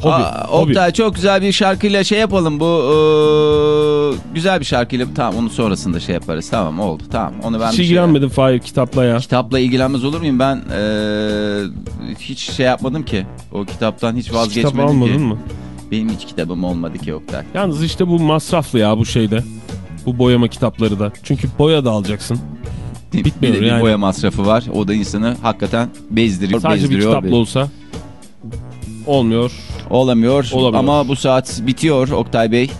Hobi, Aa, hobi. Oktay çok güzel bir şarkıyla şey yapalım bu eee, güzel bir şarkıyla tamam onu sonrasında şey yaparız tamam oldu tamam onu ben Hiç şey- ilgilenmedim Fahir kitapla ya. kitapla ilgilenmez olur muyum ben eee, hiç şey yapmadım ki o kitaptan hiç Kitap vazgeçmedim almadın ki mı? benim hiç kitabım olmadı ki Oktay Yalnız işte bu masraflı ya bu şeyde. Bu boyama kitapları da. Çünkü boya da alacaksın. Bitmiyor bir de bir yani. boya masrafı var o da insanı hakikaten bezdiriyor Sadece bir bezdiriyor kitapla olsa olmuyor. olamıyor. Olamıyor. ama bu saat bitiyor Oktay Bey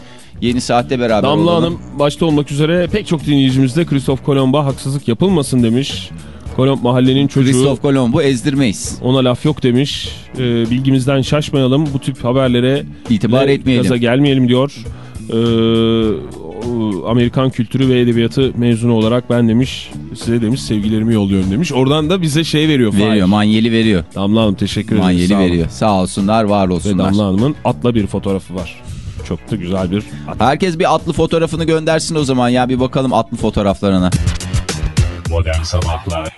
yeni saatte beraber Damla olalım. Hanım başta olmak üzere pek çok dinleyicimiz de Christoph Kolomb'a haksızlık yapılmasın demiş. Kolomb mahallenin çocuğu Christoph Kolomb'u ezdirmeyiz ona laf yok demiş. Ee, bilgimizden şaşmayalım bu tip haberlere İtibar etmeyelim. gaza gelmeyelim diyor. O- Amerikan kültürü ve edebiyatı mezunu olarak ben demiş size demiş sevgilerimi yolluyorum demiş. Oradan da bize şey veriyor. Veriyor manyeli veriyor Damla Hanım teşekkür ederiz. manyeli sağ olun. veriyor sağ olsunlar var Ve olsunlar Damla Hanım'ın atla bir fotoğrafı var. Çok da güzel bir at. Herkes bir atlı fotoğrafını göndersin o zaman ya bir bakalım atlı fotoğraflarına. Modern Sabahlar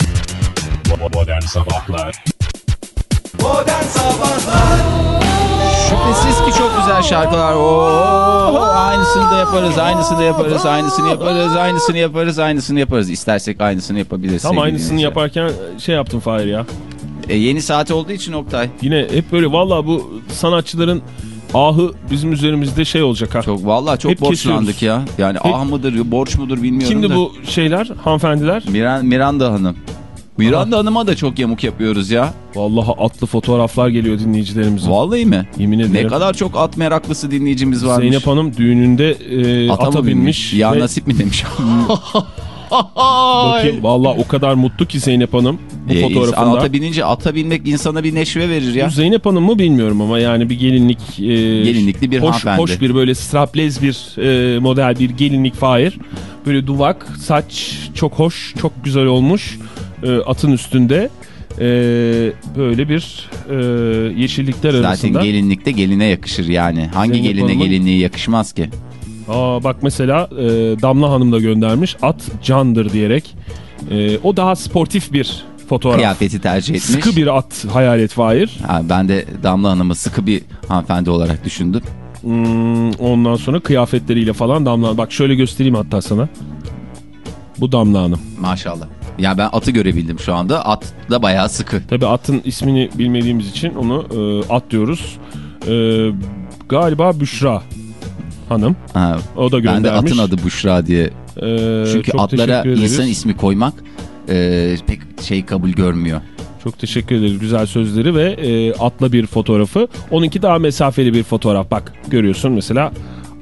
Modern Sabahlar Modern Sabahlar Şüphesiz ki çok güzel şarkılar. Oo, aynısını da yaparız, aynısını da yaparız, aynısını yaparız, aynısını yaparız, aynısını yaparız. İstersek aynısını yapabiliriz. Tam aynısını yaparken şey yaptım Fahir ya. E, yeni saat olduğu için Oktay. Yine hep böyle valla bu sanatçıların ahı bizim üzerimizde şey olacak ha. Çok vallahi çok Hep borçlandık kesiyoruz. ya. Yani ah mıdır, borç mudur bilmiyorum Kimdi da. bu şeyler hanımefendiler? Miran, Miranda Hanım. Miranda Hanım'a da çok yamuk yapıyoruz ya. Vallahi atlı fotoğraflar geliyor dinleyicilerimizin. Vallahi mi? Yemin ederim. Ne kadar çok at meraklısı dinleyicimiz varmış. Zeynep Hanım düğününde e, Ata ata, mı binmiş. Ya ve- nasip mi demiş. (laughs) Bakayım valla o kadar mutlu ki Zeynep Hanım bu E, fotoğrafında. ata binince ata binmek insana bir neşve verir ya. Bu Zeynep Hanım mı bilmiyorum ama yani bir gelinlik. E, Gelinlikli bir hoş, hanımefendi. Hoş bir böyle straplez bir e, model bir gelinlik Fahir. Böyle duvak, saç çok hoş, çok güzel olmuş. E, atın üstünde. E, böyle bir e, yeşillikler Zaten arasında. gelinlikte geline yakışır yani. Hangi Zeynep geline Hanım'ın- gelinliği yakışmaz ki? Aa, bak mesela e, Damla Hanım da göndermiş. At candır diyerek. E, o daha sportif bir fotoğraf. Kıyafeti tercih etmiş. Sıkı bir at hayal et Fahir. Ha, ben de Damla Hanım'ı sıkı bir hanımefendi olarak düşündüm. Hmm, ondan sonra kıyafetleriyle falan Damla. Bak şöyle göstereyim hatta sana. Bu Damla Hanım. Maşallah. Ya ben atı görebildim şu anda. At da bayağı sıkı. Tabi atın ismini bilmediğimiz için onu e, at diyoruz. E, galiba Büşra Hanım. Ha, O da ben göndermiş. de atın adı Büşra diye. E, Çünkü atlara insan ismi koymak e, pek şey kabul görmüyor. Çok teşekkür ederiz güzel sözleri ve e, atla bir fotoğrafı. Onunki daha mesafeli bir fotoğraf. Bak görüyorsun mesela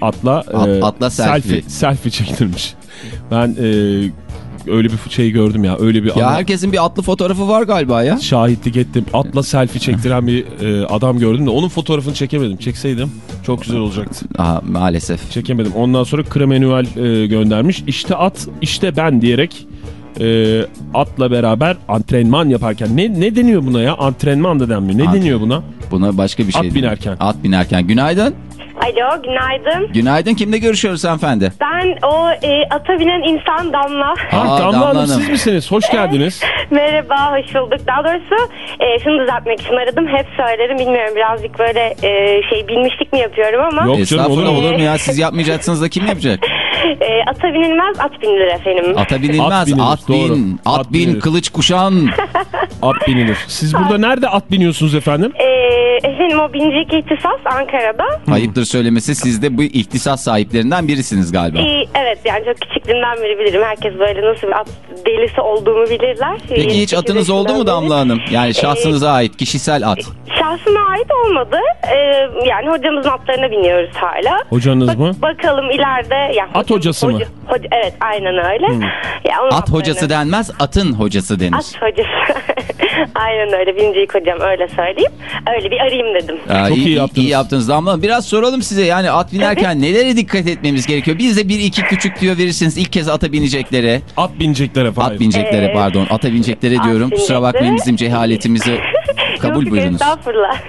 atla, At- e, atla selfie. selfie çektirmiş. Ben e, öyle bir şey gördüm ya öyle bir Ya ana- herkesin bir atlı fotoğrafı var galiba ya. şahitlik ettim. Atla selfie çektiren bir e, adam gördüm de onun fotoğrafını çekemedim. Çekseydim çok güzel olacaktı. Aa, maalesef. Çekemedim. Ondan sonra Kremenuel e, göndermiş. İşte at, işte ben diyerek e, atla beraber antrenman yaparken. Ne ne deniyor buna ya? Antrenman da denmiyor. Ne Ant- deniyor buna? Buna başka bir şey At değil. binerken. At binerken. Günaydın. Alo günaydın. Günaydın. Kimle görüşüyoruz hanımefendi? Ben o e, ata binen insan Damla. Ha, Aa, Damla, Damla Hanım, Hanım. siz misiniz? Hoş geldiniz. (laughs) Merhaba, hoş bulduk. Daha doğrusu e, şunu düzeltmek için aradım. Hep söylerim, bilmiyorum birazcık böyle e, şey bilmişlik mi yapıyorum ama Yok canım Estağfurullah olur mu? olur mu ya? Siz yapmayacaksınız da kim yapacak? (laughs) e, ata binilmez, at binilir efendim. Ata binilmez. At binilir, At, doğru. bin. At, At bin. binilir. Kılıç kuşan. (laughs) At binilir. Siz burada nerede at biniyorsunuz efendim? E, efendim o binicilik ihtisas Ankara'da. Ayıptır söylemesi siz de bu ihtisas sahiplerinden birisiniz galiba. E, evet yani çok küçüklüğümden beri bilirim. Herkes böyle nasıl bir at delisi olduğumu bilirler. Peki hiç 28 atınız oldu mu. Damla Hanım? Yani şahsınıza ait kişisel at. Şahsıma ait olmadı. E, yani hocamızın atlarına biniyoruz hala. Hocanız Bak- mı? Bakalım ileride. Yani At hocası mı? hoca- evet aynen öyle. Ya onun At atlarını- hocası denmez, atın hocası denir. At hocası. (laughs) aynen öyle birincilik hocam öyle söyleyeyim. Öyle bir arayayım dedim. Aa, Çok iyi iyi, yaptınız. iyi yaptınız Damla Hanım. Biraz soralım size yani at binerken (laughs) nelere dikkat etmemiz gerekiyor? Biz de bir iki küçük diyor verirsiniz ilk kez ata bineceklere. At bineceklere Fahir. At bineceklere Ee, pardon. Ata bineceklere at diyorum. Kusura bakmayın bizim cehaletimizi (laughs) kabul Yok, buyurunuz. Estağfurullah. (laughs)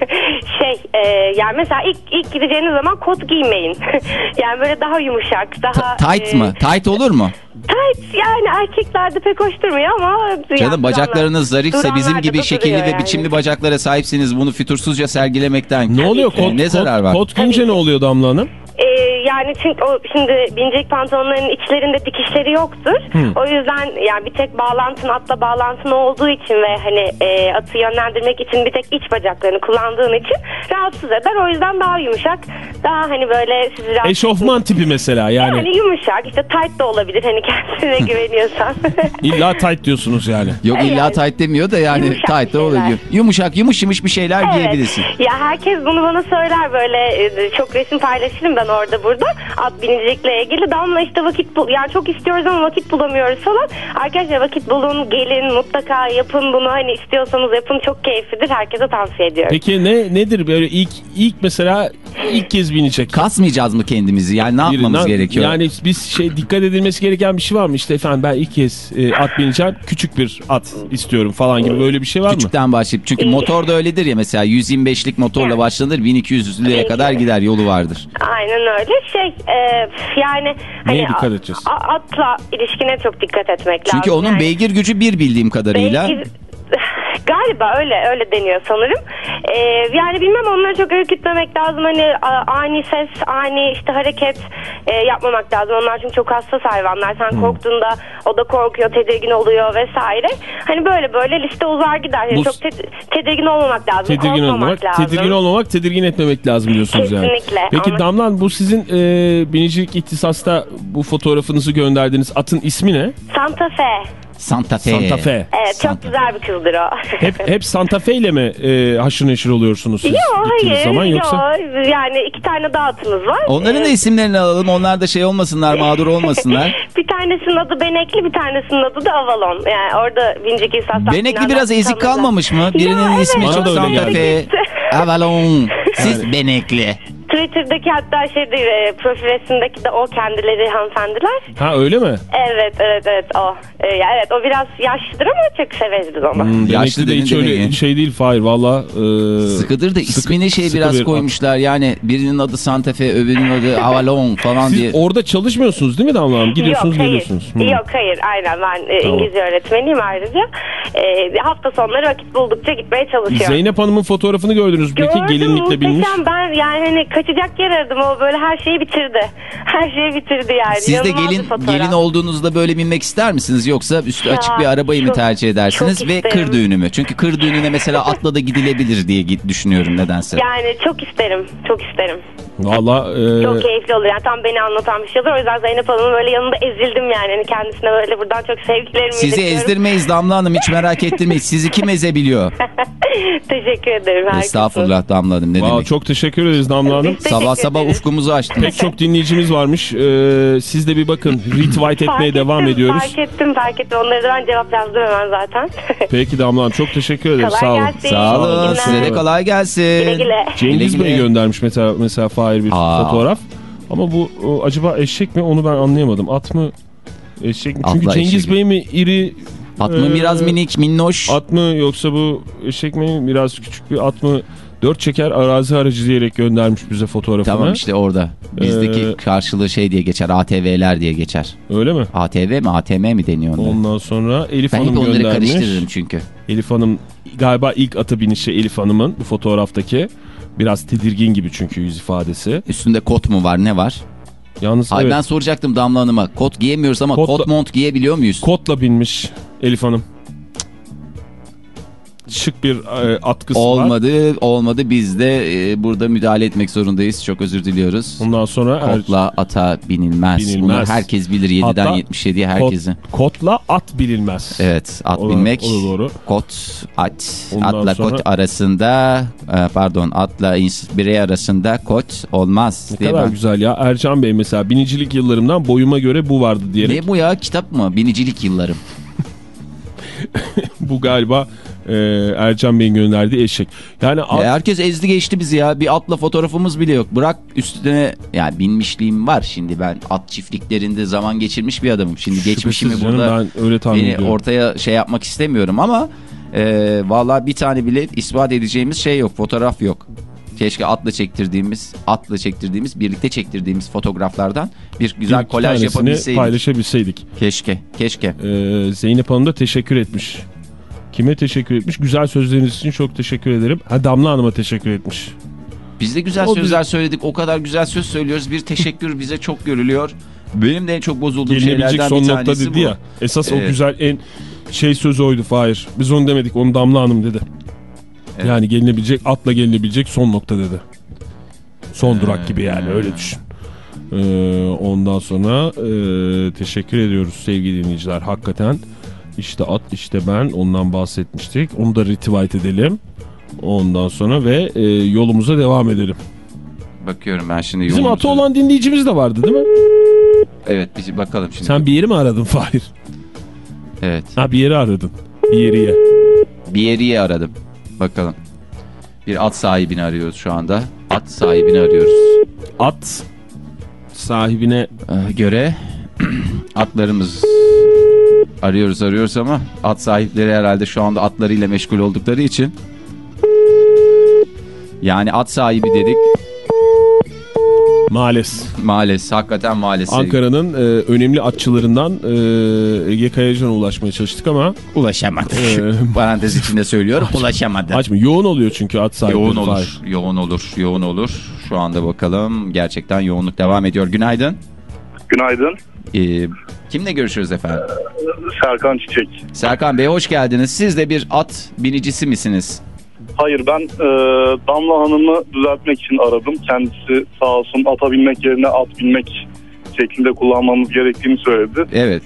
Şey e, yani mesela ilk, ilk gideceğiniz zaman kot giymeyin. (laughs) yani böyle daha yumuşak daha... Ta- Tight e, mı? Tight olur mu? Tight yani erkeklerde pek hoş durmuyor ama... Canım bacaklarınız zarifse bizim gibi şekilli duruyor ve yani. biçimli bacaklara sahipsiniz. Bunu fütursuzca sergilemekten. Ne oluyor? Ee, Kot, ne zarar var? Kot, kot giyince ne oluyor Damla Hanım? Ee, yani çünkü o şimdi binecek pantolonların içlerinde dikişleri yoktur. O yüzden yani bir tek bağlantın atla bağlantın olduğu için ve hani e, atı yönlendirmek için bir tek iç bacaklarını kullandığın için rahatsız eder. O yüzden daha yumuşak, daha hani böyle sizi rahatsız Eşofman tipi mesela yani. Yani yumuşak işte tight da olabilir hani kendine güveniyorsan. (laughs) İlla tight diyorsunuz yani. Yok illa Yani- tight demiyor da yani Yumuşak tight da şeyler. Yumuşak yumuş yumuş bir şeyler giyebilirsin. Ya herkes bunu bana söyler böyle e, çok resim paylaşırım ben orada burada. at binicilikle ilgili. Damla işte vakit bul yani çok istiyoruz ama vakit bulamıyoruz falan. Arkadaşlar vakit bulun gelin mutlaka yapın bunu hani istiyorsanız yapın çok keyiflidir. Herkese tavsiye ediyorum. Peki ne nedir böyle ilk ilk mesela ilk kez binecek? Kasmayacağız mı kendimizi? Yani ne yapmamız Birinden- gerekiyor? Yani biz şey dikkat edilmesi gereken bir şey var mı? İşte efendim ben ilk kez e, at bineceğim. Küçük bir at istiyorum falan gibi böyle bir şey var mı? Küçükten başlayıp çünkü motor da öyledir ya mesela 125'lik motorla başlanır 1200'lüğe kadar gider yolu vardır. Aynen öyle şey e, yani hani Neye dikkat edeceğiz? a- atla ilişkine çok dikkat etmek lazım. Çünkü onun Yani beygir gücü bir bildiğim kadarıyla. beygir- Galiba öyle öyle deniyor sanırım. E, yani bilmem onları çok ürkütmemek lazım. Hani ani ses, ani işte hareket e, yapmamak lazım. Onlar çünkü çok hassas hayvanlar. Sen Hmm. korktuğunda o da korkuyor, tedirgin oluyor vesaire. Hani böyle böyle liste uzar gider. Yani Bu- çok te- tedirgin olmamak lazım. Tedirgin olmamak, lazım. tedirgin olmamak, tedirgin etmemek lazım diyorsunuz yani. Kesinlikle, Peki ama- Damlan bu sizin e, binicilik ihtisasta bu fotoğrafınızı gönderdiğiniz atın ismi ne? Santa Fe. Santa Fe. Santa Fe. Evet Santa çok güzel bir kızdır o. Hep hep (laughs) Santa Fe ile mi e, haşır neşir oluyorsunuz siz Yok gittiğiniz hayır zaman yoksa? yok. Yani iki tane daha atımız var. Onların da Ee, isimlerini alalım. Onlar da şey olmasınlar, mağdur olmasınlar. (laughs) bir tanesinin adı Benekli bir tanesinin adı da Avalon. Yani orada Bincik İhsas'tan. Benekli biraz ezik kalmamış mı? Birinin Ya, ismi evet, çok da öyle Santa. Fe. Avalon. (laughs) Siz Benekli. Twitter'daki hatta şeyde e, profil resimdeki de o kendileri hanımefendiler. Ha öyle mi? Evet evet evet o. E, ya evet o biraz yaşlıdır ama çok severiz onu. Hmm, Yaşlı de hiç öyle demeyin. şey değil Fahir valla. E, Sıkıdır da sıkı- ismini şey biraz bir at. koymuşlar. Yani birinin adı Santa Fe, öbürünün adı (laughs) Avalon falan Siz diye. orada çalışmıyorsunuz değil mi Damla Hanım? Gidiyorsunuz Yok hayır. geliyorsunuz. Hmm. Yok hayır aynen ben e, Tamam. İngilizce öğretmeniyim ayrıca. E, hafta sonları vakit buldukça gitmeye çalışıyorum. Zeynep Hanım'ın fotoğrafını gördünüz. Peki Gördüm, gelinlikle binmiş. muhteşem. Ben yani hani kaçacak yer aradım o böyle her şeyi bitirdi. (laughs) Her şeyi bitirdi yani. Siz de İnanılmaz bir gelin gelin olduğunuzda böyle binmek ister misiniz yoksa üstü Ya, açık bir arabayı mı çok- tercih edersiniz ve kır düğünü mü? Çünkü kır düğününe mesela (laughs) atla da gidilebilir diye düşünüyorum nedense. Yani çok isterim. Çok isterim. Valla e, Çok keyifli olur. Yani tam beni anlatan bir şey olur. O yüzden Zeynep Hanım'ın böyle yanında ezildim yani. Hani kendisine böyle buradan çok sevgilerimi Sizi iletiyorum. ezdirmeyiz Damla Hanım hiç merak ettirmeyin. (laughs) Sizi kim ezebiliyor? Teşekkür ederim. herkese. Estağfurullah Damla Hanım ne valla demek. çok teşekkür ederiz Damla Hanım. Sabah sabah ederiz. ufkumuzu açtınız. Pek çok dinleyicimiz varmış. Ee, siz de bir bakın. Retweet etmeye devam ettim, ediyoruz. Fark ettim fark ettim. Onları da ben cevap yazdım hemen zaten. (laughs) Peki Damla Hanım çok teşekkür ederiz. Kolay Sağ olun. gelsin. Sağ olun size de kolay gelsin. Güle güle. Cengiz Güle Bey göndermiş mesela, mesela Fahir bir Aa. fotoğraf. Ama bu o, acaba eşek mi onu ben anlayamadım. At mı eşek mi? Çünkü Atla Cengiz. Bey mi iri At mı Ee, biraz minik minnoş? at mı yoksa bu eşek mi biraz küçük bir at mı? Dört çeker arazi aracı diyerek göndermiş bize fotoğrafını. Tamam işte orada. Bizdeki Ee, karşılığı şey diye geçer. ATV'ler diye geçer. Öyle mi? ATV mi ATM mi deniyor onlara? Ondan sonra Elif Ben hep Hanım onları göndermiş. karıştırırım çünkü. Elif Hanım galiba ilk atı binişi Elif Hanım'ın bu fotoğraftaki. Biraz tedirgin gibi çünkü yüz ifadesi. Üstünde kot mu var ne var? Yalnız Ay evet, ben soracaktım Damla Hanım'a. Kot giyemiyoruz ama Kotla- kot mont giyebiliyor muyuz? kotla binmiş Elif Hanım. Şık bir e, atkısı var. olmadı olmadı biz de e, burada müdahale etmek zorundayız. Çok özür diliyoruz. Ondan sonra Kotla ata binilmez. Binilmez. Bunu herkes bilir 7'den Hatta 77'ye kot- herkesin. kotla at bilinmez. Evet at O binmek. o doğru. Kot at Ondan atla sonra- kot arasında e, pardon atla birey arasında kot olmaz. Ne kadar ben- güzel ya. Ercan Bey mesela binicilik yıllarımdan boyuma göre bu vardı diyerek. Ne bu ya kitap mı? Binicilik yıllarım. (laughs) Bu galiba e, Ercan Bey'in gönderdiği eşek. Yani at, Ya herkes ezdi geçti bizi ya. Bir atla fotoğrafımız bile yok. Bırak üstüne yani binmişliğim var şimdi ben at çiftliklerinde zaman geçirmiş bir adamım. Şimdi geçmişimi şüphesiz canım, burada ben öyle tahmin beni ediyorum. ortaya şey yapmak istemiyorum ama e, valla bir tane bile ispat edeceğimiz şey yok. Fotoğraf yok. Keşke atla çektirdiğimiz, atla çektirdiğimiz, birlikte çektirdiğimiz fotoğraflardan bir güzel Bir kolaj yapabilseydik. paylaşabilseydik. Keşke, keşke. Ee, Zeynep Hanım da teşekkür etmiş. Kime teşekkür etmiş? Güzel sözleriniz için çok teşekkür ederim. Ha Damla Hanım'a teşekkür etmiş. Biz de güzel O sözler söyledik. O kadar güzel söz söylüyoruz. Bir teşekkür bize çok görülüyor. Benim de en çok bozulduğum Gelinebilecek şeylerden son bir nokta tanesi dedi bu. ya. Esas o Evet. güzel en şey sözü oydu Fahir. Biz onu demedik onu Damla Hanım dedi. Evet. Yani gelinebilecek atla gelinebilecek son nokta dedi. Son Ee, durak gibi yani öyle düşün. Ee, ondan sonra e, teşekkür ediyoruz sevgili dinleyiciler. Hakikaten işte at işte ben ondan bahsetmiştik. Onu da retweet edelim. Ondan sonra ve e, yolumuza devam edelim. Bakıyorum ben şimdi. Bizim yoğun- atı olan dinleyicimiz de vardı değil mi? Evet bir bakalım şimdi. Sen bir yeri mi aradın Fahir? Evet. Ha bir yeri aradın. Bir yeri ye. Bir yeri aradım. Bakalım. Bir at sahibini arıyoruz şu anda. At sahibini arıyoruz. At sahibine göre (clears throat) atlarımız arıyoruz arıyoruz ama at sahipleri herhalde şu anda atlarıyla meşgul oldukları için yani at sahibi dedik maalesef. maalesef hakikaten maalesef Ankara'nın e, önemli atçılarından e, Ege Kayacan'a ulaşmaya çalıştık ama ulaşamadı. Ee, (laughs) Parantez içinde söylüyorum ulaşamadı. aç mı? Yoğun oluyor çünkü at sahipleri. Yoğun olur, yoğun olur, yoğun olur. Şu anda bakalım gerçekten yoğunluk devam ediyor. Günaydın. Günaydın. Ee, kimle görüşürüz efendim? Serkan Çiçek. Serkan Bey hoş geldiniz. Siz de bir at binicisi misiniz? Hayır ben e, Damla Hanım'ı düzeltmek için aradım. Kendisi sağ olsun ata binmek yerine at binmek şeklinde kullanmamız gerektiğini söyledi. Evet.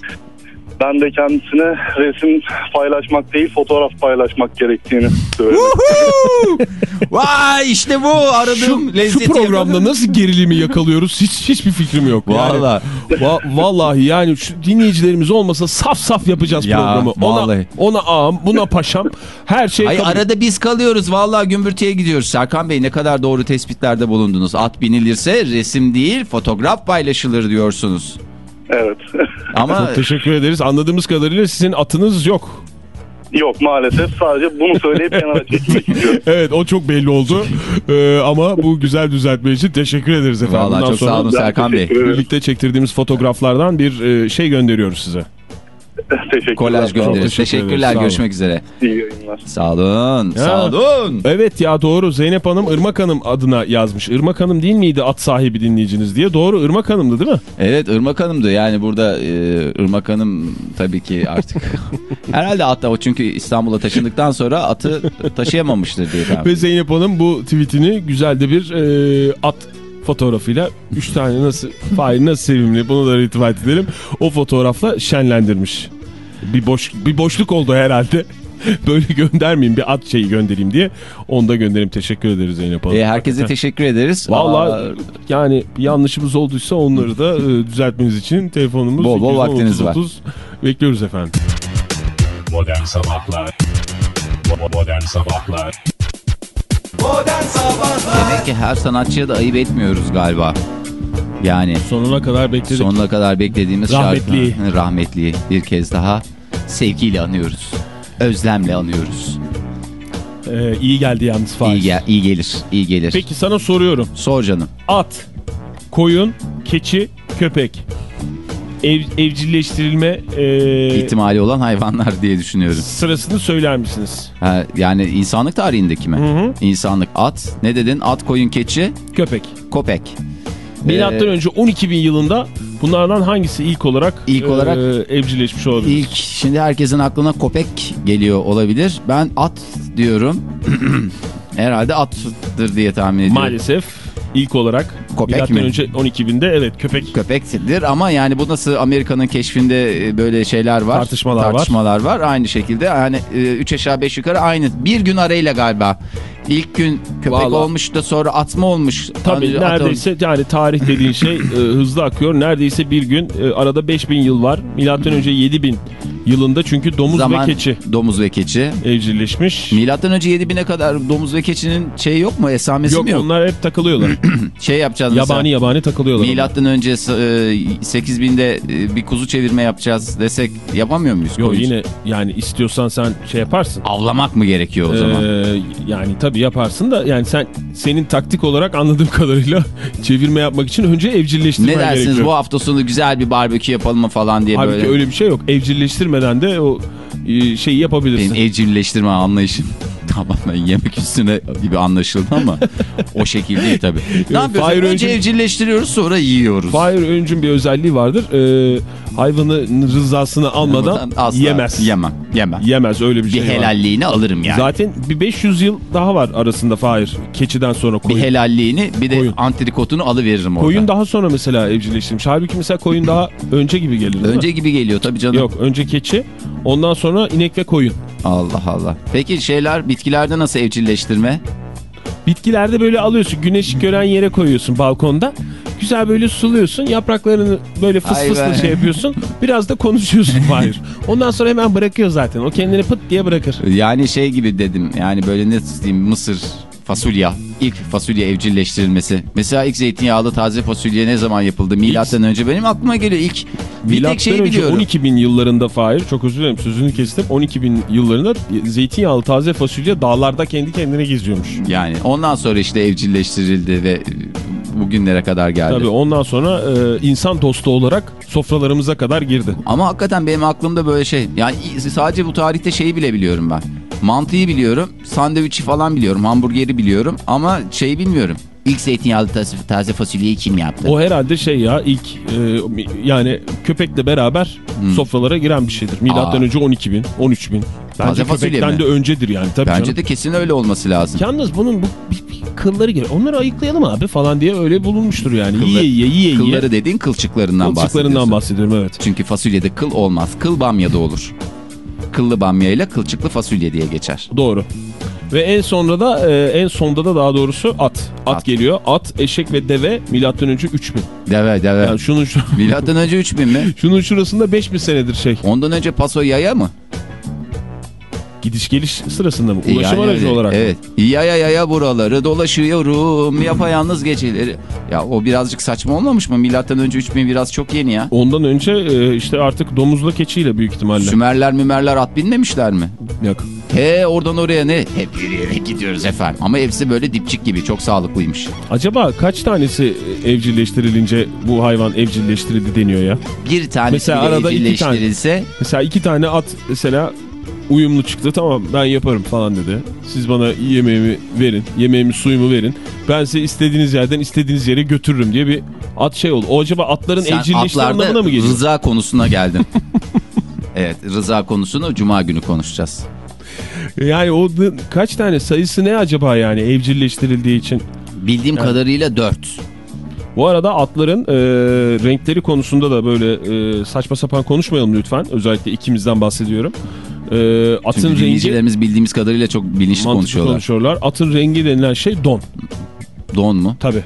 Ben de kendisine resim paylaşmak değil fotoğraf paylaşmak gerektiğini söyledim. (laughs) Vay işte bu aradığım Şu, şu lezzeti programda yakaladım. nasıl gerilimi yakalıyoruz hiç hiçbir fikrim yok. Yani, Vallahi. va- vallahi yani şu dinleyicilerimiz olmasa saf saf yapacağız Ya, programı. Ona, vallahi. ona ağam, buna paşam her şey Ay kabul. arada biz kalıyoruz. Vallahi gümbürtüye gidiyoruz. Serkan Bey ne kadar doğru tespitlerde bulundunuz. At binilirse resim değil fotoğraf paylaşılır diyorsunuz. Evet. (laughs) Ama Çok teşekkür ederiz. Anladığımız kadarıyla sizin atınız yok. Yok maalesef sadece bunu söyleyip kenara çekilmek (laughs) istiyorum. Evet o çok belli oldu. Ee, ama bu güzel düzeltme için teşekkür ederiz efendim. Vallahi Bundan çok sağ olun Serkan Bey. Birlikte çektirdiğimiz fotoğraflardan bir e, şey gönderiyoruz size. (laughs) Teşekkürler. Kolaj teşekkür ederiz, Teşekkürler. sağ olun. Görüşmek üzere. İyi yayınlar. Sağ olun. Ya. Sağ olun. Evet ya doğru Zeynep Hanım Irmak Hanım adına yazmış. Irmak Hanım değil miydi at sahibi dinleyiciniz diye. Doğru Irmak Hanım'dı değil mi? Evet Irmak Hanım'dı. Yani burada e, Irmak Hanım tabii ki artık (laughs) herhalde hatta o çünkü İstanbul'a taşındıktan sonra atı taşıyamamıştır diye Ve Zeynep Hanım bu tweetini güzel de bir e, at fotoğrafıyla 3 tane nasıl fail nasıl sevimli bunu da irtibat edelim. O fotoğrafla şenlendirmiş. Bir boş bir boşluk oldu herhalde. (laughs) Böyle göndermeyeyim bir at şeyi göndereyim diye. Onu da göndereyim. Teşekkür ederiz Zeynep Hanım. E, herkese teşekkür ederiz. Valla Aa, yani bir yanlışımız olduysa onları da e, düzeltmeniz için telefonumuz Bol bol 210 vaktiniz var. 30 bekliyoruz efendim. Modern Sabahlar Modern Sabahlar Modern Sabahlar demek ki her sanatçıya da ayıp etmiyoruz galiba. Yani Sonuna kadar bekledik. sonuna kadar beklediğimiz Rahmetliyi. şarkı (laughs) rahmetliyi bir kez daha sevgiyle anıyoruz. Özlemle anıyoruz. Ee, iyi geldi yalnız Fahir. İyi, gel- iyi gelir, iyi gelir. Peki sana soruyorum. Sor canım. At, koyun, keçi, köpek. Ev, evcilleştirilme e, İhtimali olan hayvanlar diye düşünüyorum. sırasını söyler misiniz? Ha, yani insanlık tarihindeki mi? Hı hı. İnsanlık at. Ne dedin? At, koyun, keçi, Köpek. köpek. Milattan Ee, önce 12 bin yılında bunlardan hangisi ilk olarak İlk olarak- e, evcilleşmiş olabilir? İlk şimdi herkesin aklına köpek geliyor olabilir. Ben at diyorum. (clears throat) Herhalde attır diye tahmin ediyorum. Maalesef ilk olarak Köpek milattan mi? önce 12 binde evet köpek. Köpektir ama yani bu nasıl Amerika'nın keşfinde e, böyle şeyler var. Tartışmalar var. Tartışmalar var. Aynı şekilde yani 3 aşağı 5 yukarı aynı. Bir gün arayla galiba. İlk gün köpek Vallahi. olmuş da sonra atma olmuş. Tabii at- neredeyse yani tarih dediğin şey e, hızlı akıyor. Neredeyse bir gün e, arada 5000 yıl var. Milattan önce 7000 yılında çünkü domuz zaman ve keçi domuz ve keçi. evcilleşmiş. Milattan önce 7000'e kadar domuz ve keçinin şeyi yok mu? Esamesi Yok, mi yok? onlar hep takılıyorlar. (clears throat) Şey yapacağız mesela. yabani yabani takılıyorlar. onlar. Milattan önce e, 8000'de e, bir kuzu çevirme yapacağız desek yapamıyor muyuz? Yok yine yani istiyorsan sen şey yaparsın. Avlamak mı gerekiyor o zaman? Ee, yani tabii yaparsın da yani sen senin taktik olarak anladığım (laughs) kadarıyla çevirme yapmak için önce evcilleştirmen Ne dersiniz gerekiyor. bu hafta sonu güzel bir barbekü yapalım mı falan diye Halbuki böyle. öyle bir şey yok. Evcilleştirmeden de o e, şeyi yapabilirsin. Benim evcilleştirme anlayışım tamamen yemek üstüne gibi anlaşıldı ama (laughs) o şekil değil tabii. Ne yapıyoruz? Fahir Önce evcilleştiriyoruz sonra yiyoruz. Fahir Öncü'nün bir özelliği vardır. Ee, hayvanın rızasını almadan Asla yemez. Yemem. Yemem. Yemez öyle bir Bir şey var. helalliğini alırım yani. Zaten bir 500 yıl daha var arasında Fahir. Keçiden sonra bir koyun. helalliğini bir de Koyun. antrikotunu alıveririm orada. Koyun daha sonra mesela evcilleştirmiş. Halbuki mesela koyun daha önce gibi gelir değil mi? Önce gibi geliyor tabii canım. Yok önce keçi ondan sonra inek ve koyun. Allah Allah. Peki şeyler bitkilerde nasıl evcilleştirme? Bitkilerde böyle alıyorsun güneş gören yere koyuyorsun balkonda. Güzel böyle suluyorsun yapraklarını böyle fıs Ay fıslı be. şey yapıyorsun. Biraz da konuşuyorsun (laughs) Fahir. Ondan sonra hemen bırakıyor zaten. O kendini pıt diye bırakır. Yani şey gibi dedim yani böyle ne diyeyim mısır fasulye ilk fasulye evcilleştirilmesi. Mesela ilk zeytinyağlı taze fasulye ne zaman yapıldı? Milattan önce benim aklıma geliyor ilk bir tek şeyi önce biliyorum. 12 bin yıllarında Fahir çok özür dilerim sözünü kestim. 12 bin yıllarında zeytinyağlı taze fasulye dağlarda kendi kendine geziyormuş. Yani ondan sonra işte evcilleştirildi ve bugünlere kadar geldi. Tabii ondan sonra e, insan dostu olarak sofralarımıza kadar girdi. Ama hakikaten benim aklımda böyle şey. Yani sadece bu tarihte şeyi bile biliyorum ben. Mantıyı biliyorum, sandviçi falan biliyorum, hamburgeri biliyorum ama şeyi bilmiyorum. İlk zeytinyağlı taze, taze fasulyeyi kim yaptı? O herhalde şey ya ilk e, yani köpekle beraber sofralara giren bir şeydir. Milattan Hmm. Aa. önce 12 bin, 13 bin. Bence Taze fasulye köpekten mi? de öncedir yani tabii Bence canım. de kesin öyle olması lazım. Yalnız bunun bu bir, bir kılları gibi. Onları ayıklayalım abi falan diye öyle bulunmuştur yani. Yiye yiye yiye yiye. Kılları dediğin kılçıklarından Kılçıklarından bahsediyorsun. bahsediyorum evet. Çünkü fasulyede kıl olmaz. Kıl bamyada olur. Kıllı bamya ile kılçıklı fasulye diye geçer. Doğru. Ve en sonra da e, en sonda da daha doğrusu at. At, At. geliyor. At, eşek ve deve milattan önce 3000. Deve deve. Yani şunun şu, Milattan önce 3000 mi? (laughs) şunun şurasında 5000 senedir şey. Ondan önce paso yaya mı? Gidiş geliş sırasında mı? Ulaşım Yani aracı olarak. mı? Evet. Yaya yaya buraları dolaşıyorum yapayalnız geceleri. Ya o birazcık saçma olmamış mı? Milattan önce 3000 biraz çok yeni ya. Ondan önce e, işte artık domuzla keçiyle büyük ihtimalle. Sümerler mümerler at binmemişler mi? Yok. He oradan oraya ne? Hep yürüyerek gidiyoruz efendim. Ama hepsi böyle dipçik gibi çok sağlıklıymış. Acaba kaç tanesi evcilleştirilince bu hayvan evcilleştirildi deniyor ya? Bir tanesi Mesela arada iki tane. evcilleştirilse Mesela iki tane at mesela uyumlu çıktı tamam ben yaparım falan dedi. Siz bana yemeğimi verin, yemeğimi suyumu verin. Ben size istediğiniz yerden istediğiniz yere götürürüm diye bir at şey oldu. O acaba atların sen evcilleştiği anlamına mı geliyor? rıza konusuna geldin. (laughs) evet rıza konusunu cuma günü konuşacağız. Yani o kaç tane sayısı ne acaba yani evcilleştirildiği için? Bildiğim kadarıyla 4. Bu arada atların e, renkleri konusunda da böyle e, saçma sapan konuşmayalım lütfen. Özellikle ikimizden bahsediyorum. E, atın Çünkü rengi bildiğimiz kadarıyla çok bilinçli konuşuyorlar. konuşuyorlar. Atın rengi denilen şey don. Don mu? Tabii.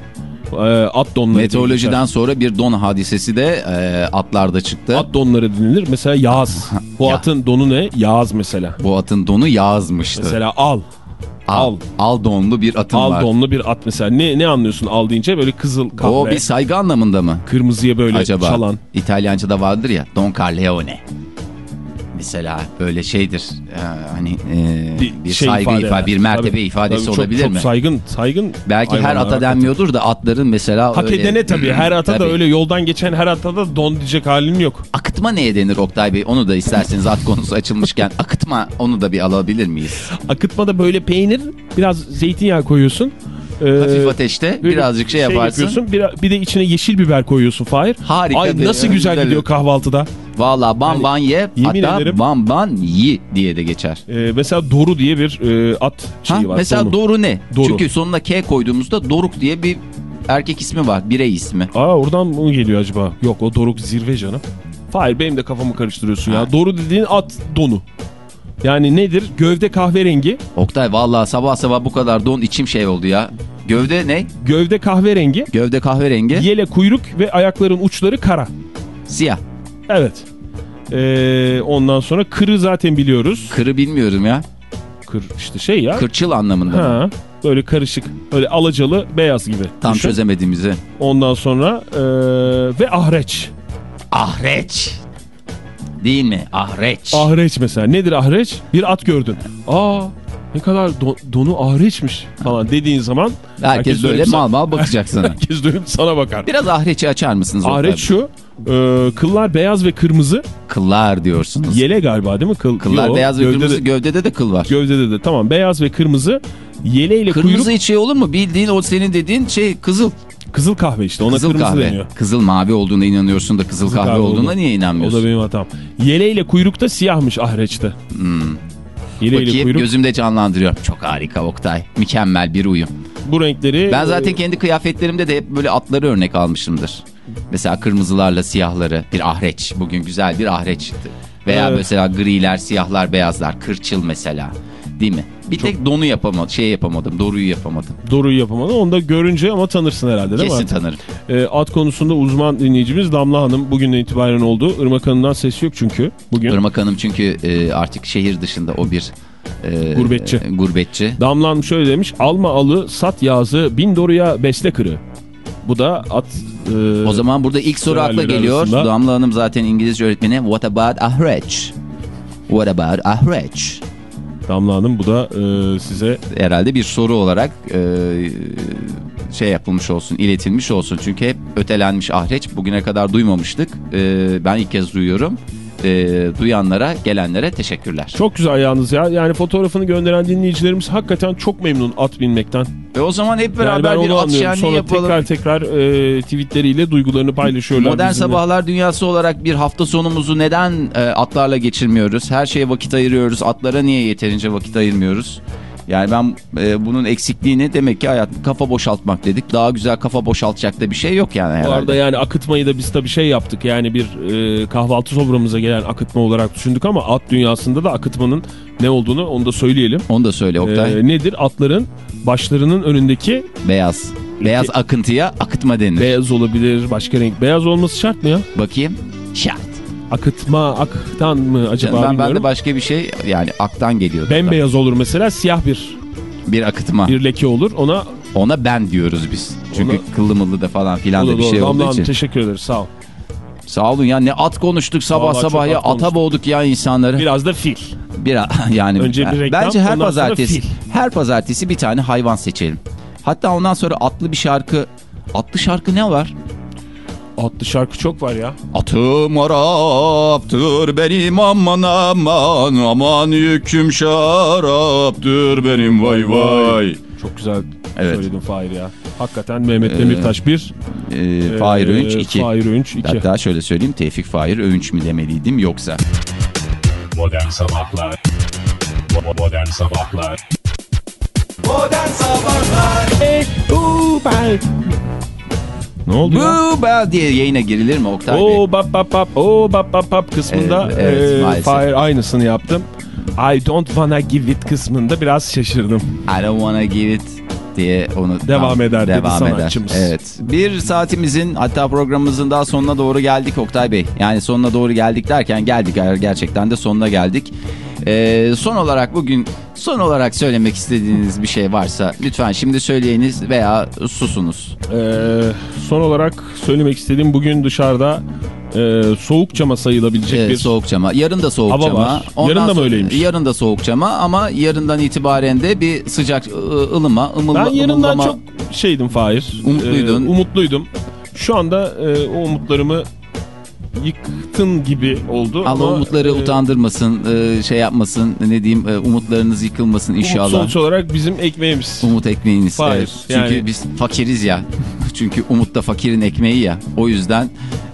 E, at donları. Meteorolojiden geçer. sonra bir don hadisesi de e, atlarda çıktı. At donları denilir. Mesela yağız. Bu Ya. atın donu ne? Yağız mesela. Bu atın donu Yağız'mıştı. Mesela al. al. al. Al donlu bir atım Al var. donlu bir at mesela. Ne ne anlıyorsun al deyince? Böyle kızıl kahve. O bir saygı anlamında mı? Kırmızıya böyle Acaba çalan. İtalyanca'da vardır ya Don Corleone. Mesela böyle şeydir e, hani e, bir, şey saygı ifade ifade, bir mertebe Tabii. ifadesi Tabii çok- olabilir çok mi? saygın, saygın Belki her ata denmiyordur da atların mesela Hak öyle... edene tabii. Her ata da Tabii. öyle yoldan geçen her ata da don diyecek halin yok. Akıtma neye denir Oktay Bey? Onu da isterseniz at konusu açılmışken (laughs) akıtma onu da bir alabilir miyiz? Akıtmada böyle peynir, biraz zeytinyağı koyuyorsun. Ee, Hafif ateşte birazcık şey, yaparsın. yapıyorsun. Bir, bir de içine yeşil biber koyuyorsun Fahir. Harika Ay bir- nasıl güzel güzel. gidiyor kahvaltıda. Valla ban ban ye yemin hatta ederim- ban ban yi diye de geçer. Ee, mesela Doru diye bir e, at şeyi Ha, var. mesela donu. Doru ne? Doru. Çünkü sonuna K koyduğumuzda Doruk diye bir erkek ismi var. Birey ismi. Aa oradan mı geliyor acaba? Yok o Doruk zirve canım. Fahir benim de kafamı karıştırıyorsun Ha. ya. Doru dediğin at donu. Yani nedir? Gövde kahverengi. Oktay vallahi sabah sabah bu kadar don içim şey oldu ya. Gövde ne? Gövde kahverengi. Gövde kahverengi. Yele kuyruk ve ayakların uçları kara. Siyah. Evet. Ee, ondan sonra kırı zaten biliyoruz. Kırı bilmiyorum ya. Kır işte şey ya. Kırçıl anlamında. mı? Ha, böyle karışık. Öyle alacalı beyaz gibi. Tam Düşün. çözemediğimizi. Ondan sonra ee, ve ahreç. Ahreç. Değil mi? Ahreç. Ahreç mesela. Nedir ahreç? Bir at gördün. Aa ne kadar do- donu ahreçmiş falan dediğin zaman Herkes böyle dönüp mal mal bakacak sana. (laughs) Herkes dönüp sana bakar. Biraz ahreçi açar mısınız? Ahreç şu. E, kıllar beyaz ve kırmızı. Kıllar diyorsunuz. Yele galiba değil mi? Kıl, Kıllar Yo, beyaz ve gövdede- kırmızı. Gövdede de kıl var. Gövdede de tamam beyaz ve kırmızı. Yeleyle Kırmızı kuyruk hiç şey olur mu? Bildiğin o senin dediğin şey kızıl. kızıl kahve işte ona kızıl kırmızı kahve. deniyor. Kızıl mavi olduğuna inanıyorsun da kızıl, Kızıl kahve, kahve olduğuna oldu. niye O inanmıyorsun? da benim hatam. Yeleyle kuyrukta siyahmış ahreçte. Hmm. Yeleyle Bakayım kuyruk gözümde canlandırıyor. Çok harika Oktay. Mükemmel bir uyum. bu renkleri. Ben zaten e, kendi kıyafetlerimde de hep böyle atları örnek almışımdır. Mesela kırmızılarla siyahları bir ahreç. Bugün güzel bir ahreç çıktı. Veya Evet. mesela griler, siyahlar, beyazlar. Kırçıl mesela. Değil mi? Bir tek donu yapamadım. Şey yapamadım. Doruyu yapamadım. Doğruyu yapamadı. Onu da görünce ama tanırsın herhalde değil Kesin mi? tanırım. Ee, at konusunda uzman dinleyicimiz Damla Hanım bugünden itibaren oldu. Irmak Hanım'dan ses yok çünkü bugün. Irmak Hanım çünkü e, artık şehir dışında o bir e, Gurbetçi. e, gurbetçi. Damla Hanım şöyle demiş. Alma alı sat yazı bin doruya besle kırı. Bu da at... e, O zaman burada ilk soru akla geliyor. arasında. Damla Hanım zaten İngilizce öğretmeni. What about Ahreç? What about Ahreç? Damla Hanım bu da e, size Herhalde bir soru olarak e, şey yapılmış olsun, iletilmiş olsun. Çünkü hep ötelenmiş ahreç. Bugüne kadar duymamıştık. E, ben ilk kez duyuyorum. E, duyanlara, gelenlere teşekkürler. çok güzel yalnız ya. Yani fotoğrafını gönderen dinleyicilerimiz hakikaten çok memnun at binmekten. E o zaman hep Yani beraber ben bir at şenliği Sonra yapalım. tekrar tekrar e, tweetleriyle duygularını paylaşıyorlar. Modern bizimle. Sabahlar Dünyası olarak bir hafta sonumuzu neden e, atlarla geçirmiyoruz? Her şeye vakit ayırıyoruz. Atlara niye yeterince vakit ayırmıyoruz? Yani ben e, bunun eksikliğini demek ki hayat kafa boşaltmak dedik. Daha güzel kafa boşaltacak da bir şey yok yani Bu herhalde. arada yani akıtmayı da biz tabii şey yaptık. Yani bir e, kahvaltı soframıza gelen akıtma olarak düşündük ama at dünyasında da akıtmanın ne olduğunu onu da söyleyelim. Onu da söyle Oktay. E, nedir? Atların başlarının önündeki Beyaz. Beyaz akıntıya akıtma denir. beyaz olabilir, başka renk. Beyaz olması şart mı ya? Bakayım. Şart. Akıtma, aktan mı acaba ben, ben de başka bir şey yani aktan geliyor. Bembeyaz olur mesela siyah bir Bir akıtma. bir leke olur. Ona Ona ben diyoruz biz. Çünkü Ona- kıllı mıllı da falan filan da da bir doğru. şey olduğu için. teşekkür ederiz sağ ol. Sağ olun ya ne at konuştuk sabah Vallahi sabah ya at konuştuk. ata boğduk ya insanları. Biraz da fil. Bir (laughs) yani Önce bir reklam, bence her pazartesi her pazartesi bir tane hayvan seçelim. Hatta ondan sonra atlı bir şarkı atlı şarkı ne var? Atlı şarkı çok var ya. Atım Arap'tır benim aman aman aman yüküm şaraptır benim vay vay. Çok güzel Evet. söyledin Fahir ya. Hakikaten Mehmet Ee, Demirtaş 1. Ee, Fahir Öğünç 2. Fahir Öğünç 2. Hatta şöyle söyleyeyim Tevfik Fahir Öğünç mü demeliydim yoksa. Modern Sabahlar Modern Sabahlar Modern Sabahlar Ne oldu ya? Bu ba diye yayına girilir mi Oktay Bey? Oo bap bap bap oo bap bap bap kısmında Evet, evet, e, maalesef. Fahir aynısını yaptım. I don't wanna give it kısmında biraz şaşırdım. I don't wanna give it diye onu Devam eder dedi devam eder. sanatçımız. Evet. Bir saatimizin hatta programımızın daha sonuna doğru geldik Oktay Bey. Yani sonuna doğru geldik derken geldik gerçekten de sonuna geldik. Ee, son olarak bugün son olarak söylemek istediğiniz bir şey varsa lütfen şimdi söyleyiniz veya susunuz. Ee, son olarak söylemek istediğim bugün dışarıda e, soğuk cama sayılabilecek Ee, bir soğuk cama. Yarın da soğuk Hava cama. var. Yarın da mı öyleymiş? Yarın da soğuk cama ama yarından itibaren de bir sıcak ılıma, ımılma, Ben yarından ımıllama- çok şeydim Fahir. Umutluydun. Ee, umutluydum. Şu anda e, o umutlarımı yıktın gibi oldu. Allah ama, umutları e, utandırmasın, e, şey yapmasın, ne diyeyim, e, umutlarınız yıkılmasın Umut inşallah. sonuç olarak bizim ekmeğimiz. Umut ekmeğiniz. Hayır, evet. Çünkü yani- biz fakiriz ya. (laughs) Çünkü umut da fakirin ekmeği ya. O yüzden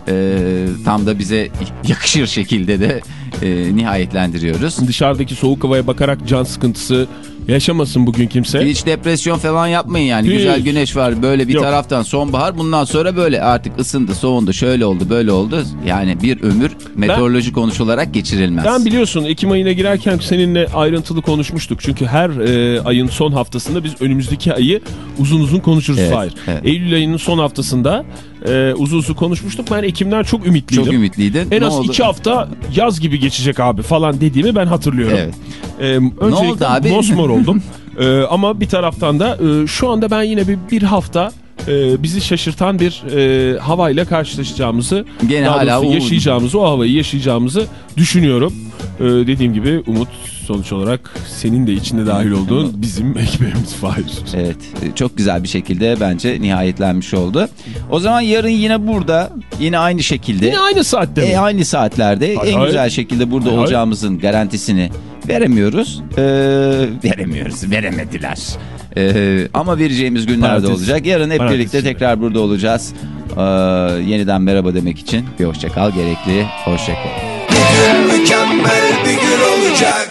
e, tam da bize yakışır şekilde de e, nihayetlendiriyoruz. Dışarıdaki soğuk havaya bakarak can sıkıntısı yaşamasın bugün kimse. Hiç depresyon falan yapmayın yani. Hiç. Güzel güneş var böyle bir Yok. taraftan sonbahar. Bundan sonra böyle artık ısındı, soğundu, şöyle oldu, böyle oldu. Yani bir ömür meteoroloji konuşularak geçirilmez. Ben biliyorsun Ekim ayına girerken seninle ayrıntılı konuşmuştuk. Çünkü her e, ayın son haftasında biz önümüzdeki ayı uzun uzun konuşuruz Evet, evet. Eylül ayının son haftasında e, uzun uzun konuşmuştuk. Ben Ekim'den çok ümitliydim. Çok ümitliydin. En Ne az oldu? iki hafta yaz gibi geçecek abi falan dediğimi ben hatırlıyorum. Evet. Ee, öncelikle oldu abi? mosmor oldum. (laughs) Ee, ama bir taraftan da e, şu anda ben yine bir, bir hafta e, bizi şaşırtan bir e, havayla karşılaşacağımızı, Gene daha hala doğrusu yaşayacağımızı, o havayı yaşayacağımızı düşünüyorum. Ee, dediğim gibi umut sonuç olarak senin de içinde dahil olduğun bizim (laughs) ekmeğimiz Fahir. Evet çok güzel bir şekilde bence nihayetlenmiş oldu. O zaman yarın yine burada yine aynı şekilde Yine aynı saatte mi? e, aynı saatlerde Hayır, en hayır. güzel şekilde burada hayır. olacağımızın garantisini veremiyoruz. Ee, veremiyoruz veremediler. Ee, ama vereceğimiz günlerde Parantez. olacak. Yarın hep Parantez birlikte içinde. tekrar burada olacağız. Ee, yeniden merhaba demek için bir hoşçakal gerekli. Hoşçakal. Mükemmel bir gün olacak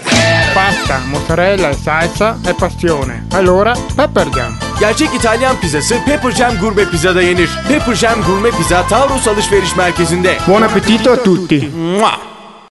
Pasta, mozzarella salsa e passione. Allora, Pepper Jam. Gerçek İtalyan pizzası Pepper Jam Gurme Pizza'da yenir. Pepper Jam Gurme Pizza Taurus Alışveriş Merkezi'nde. Buon appetito a tutti. Mua!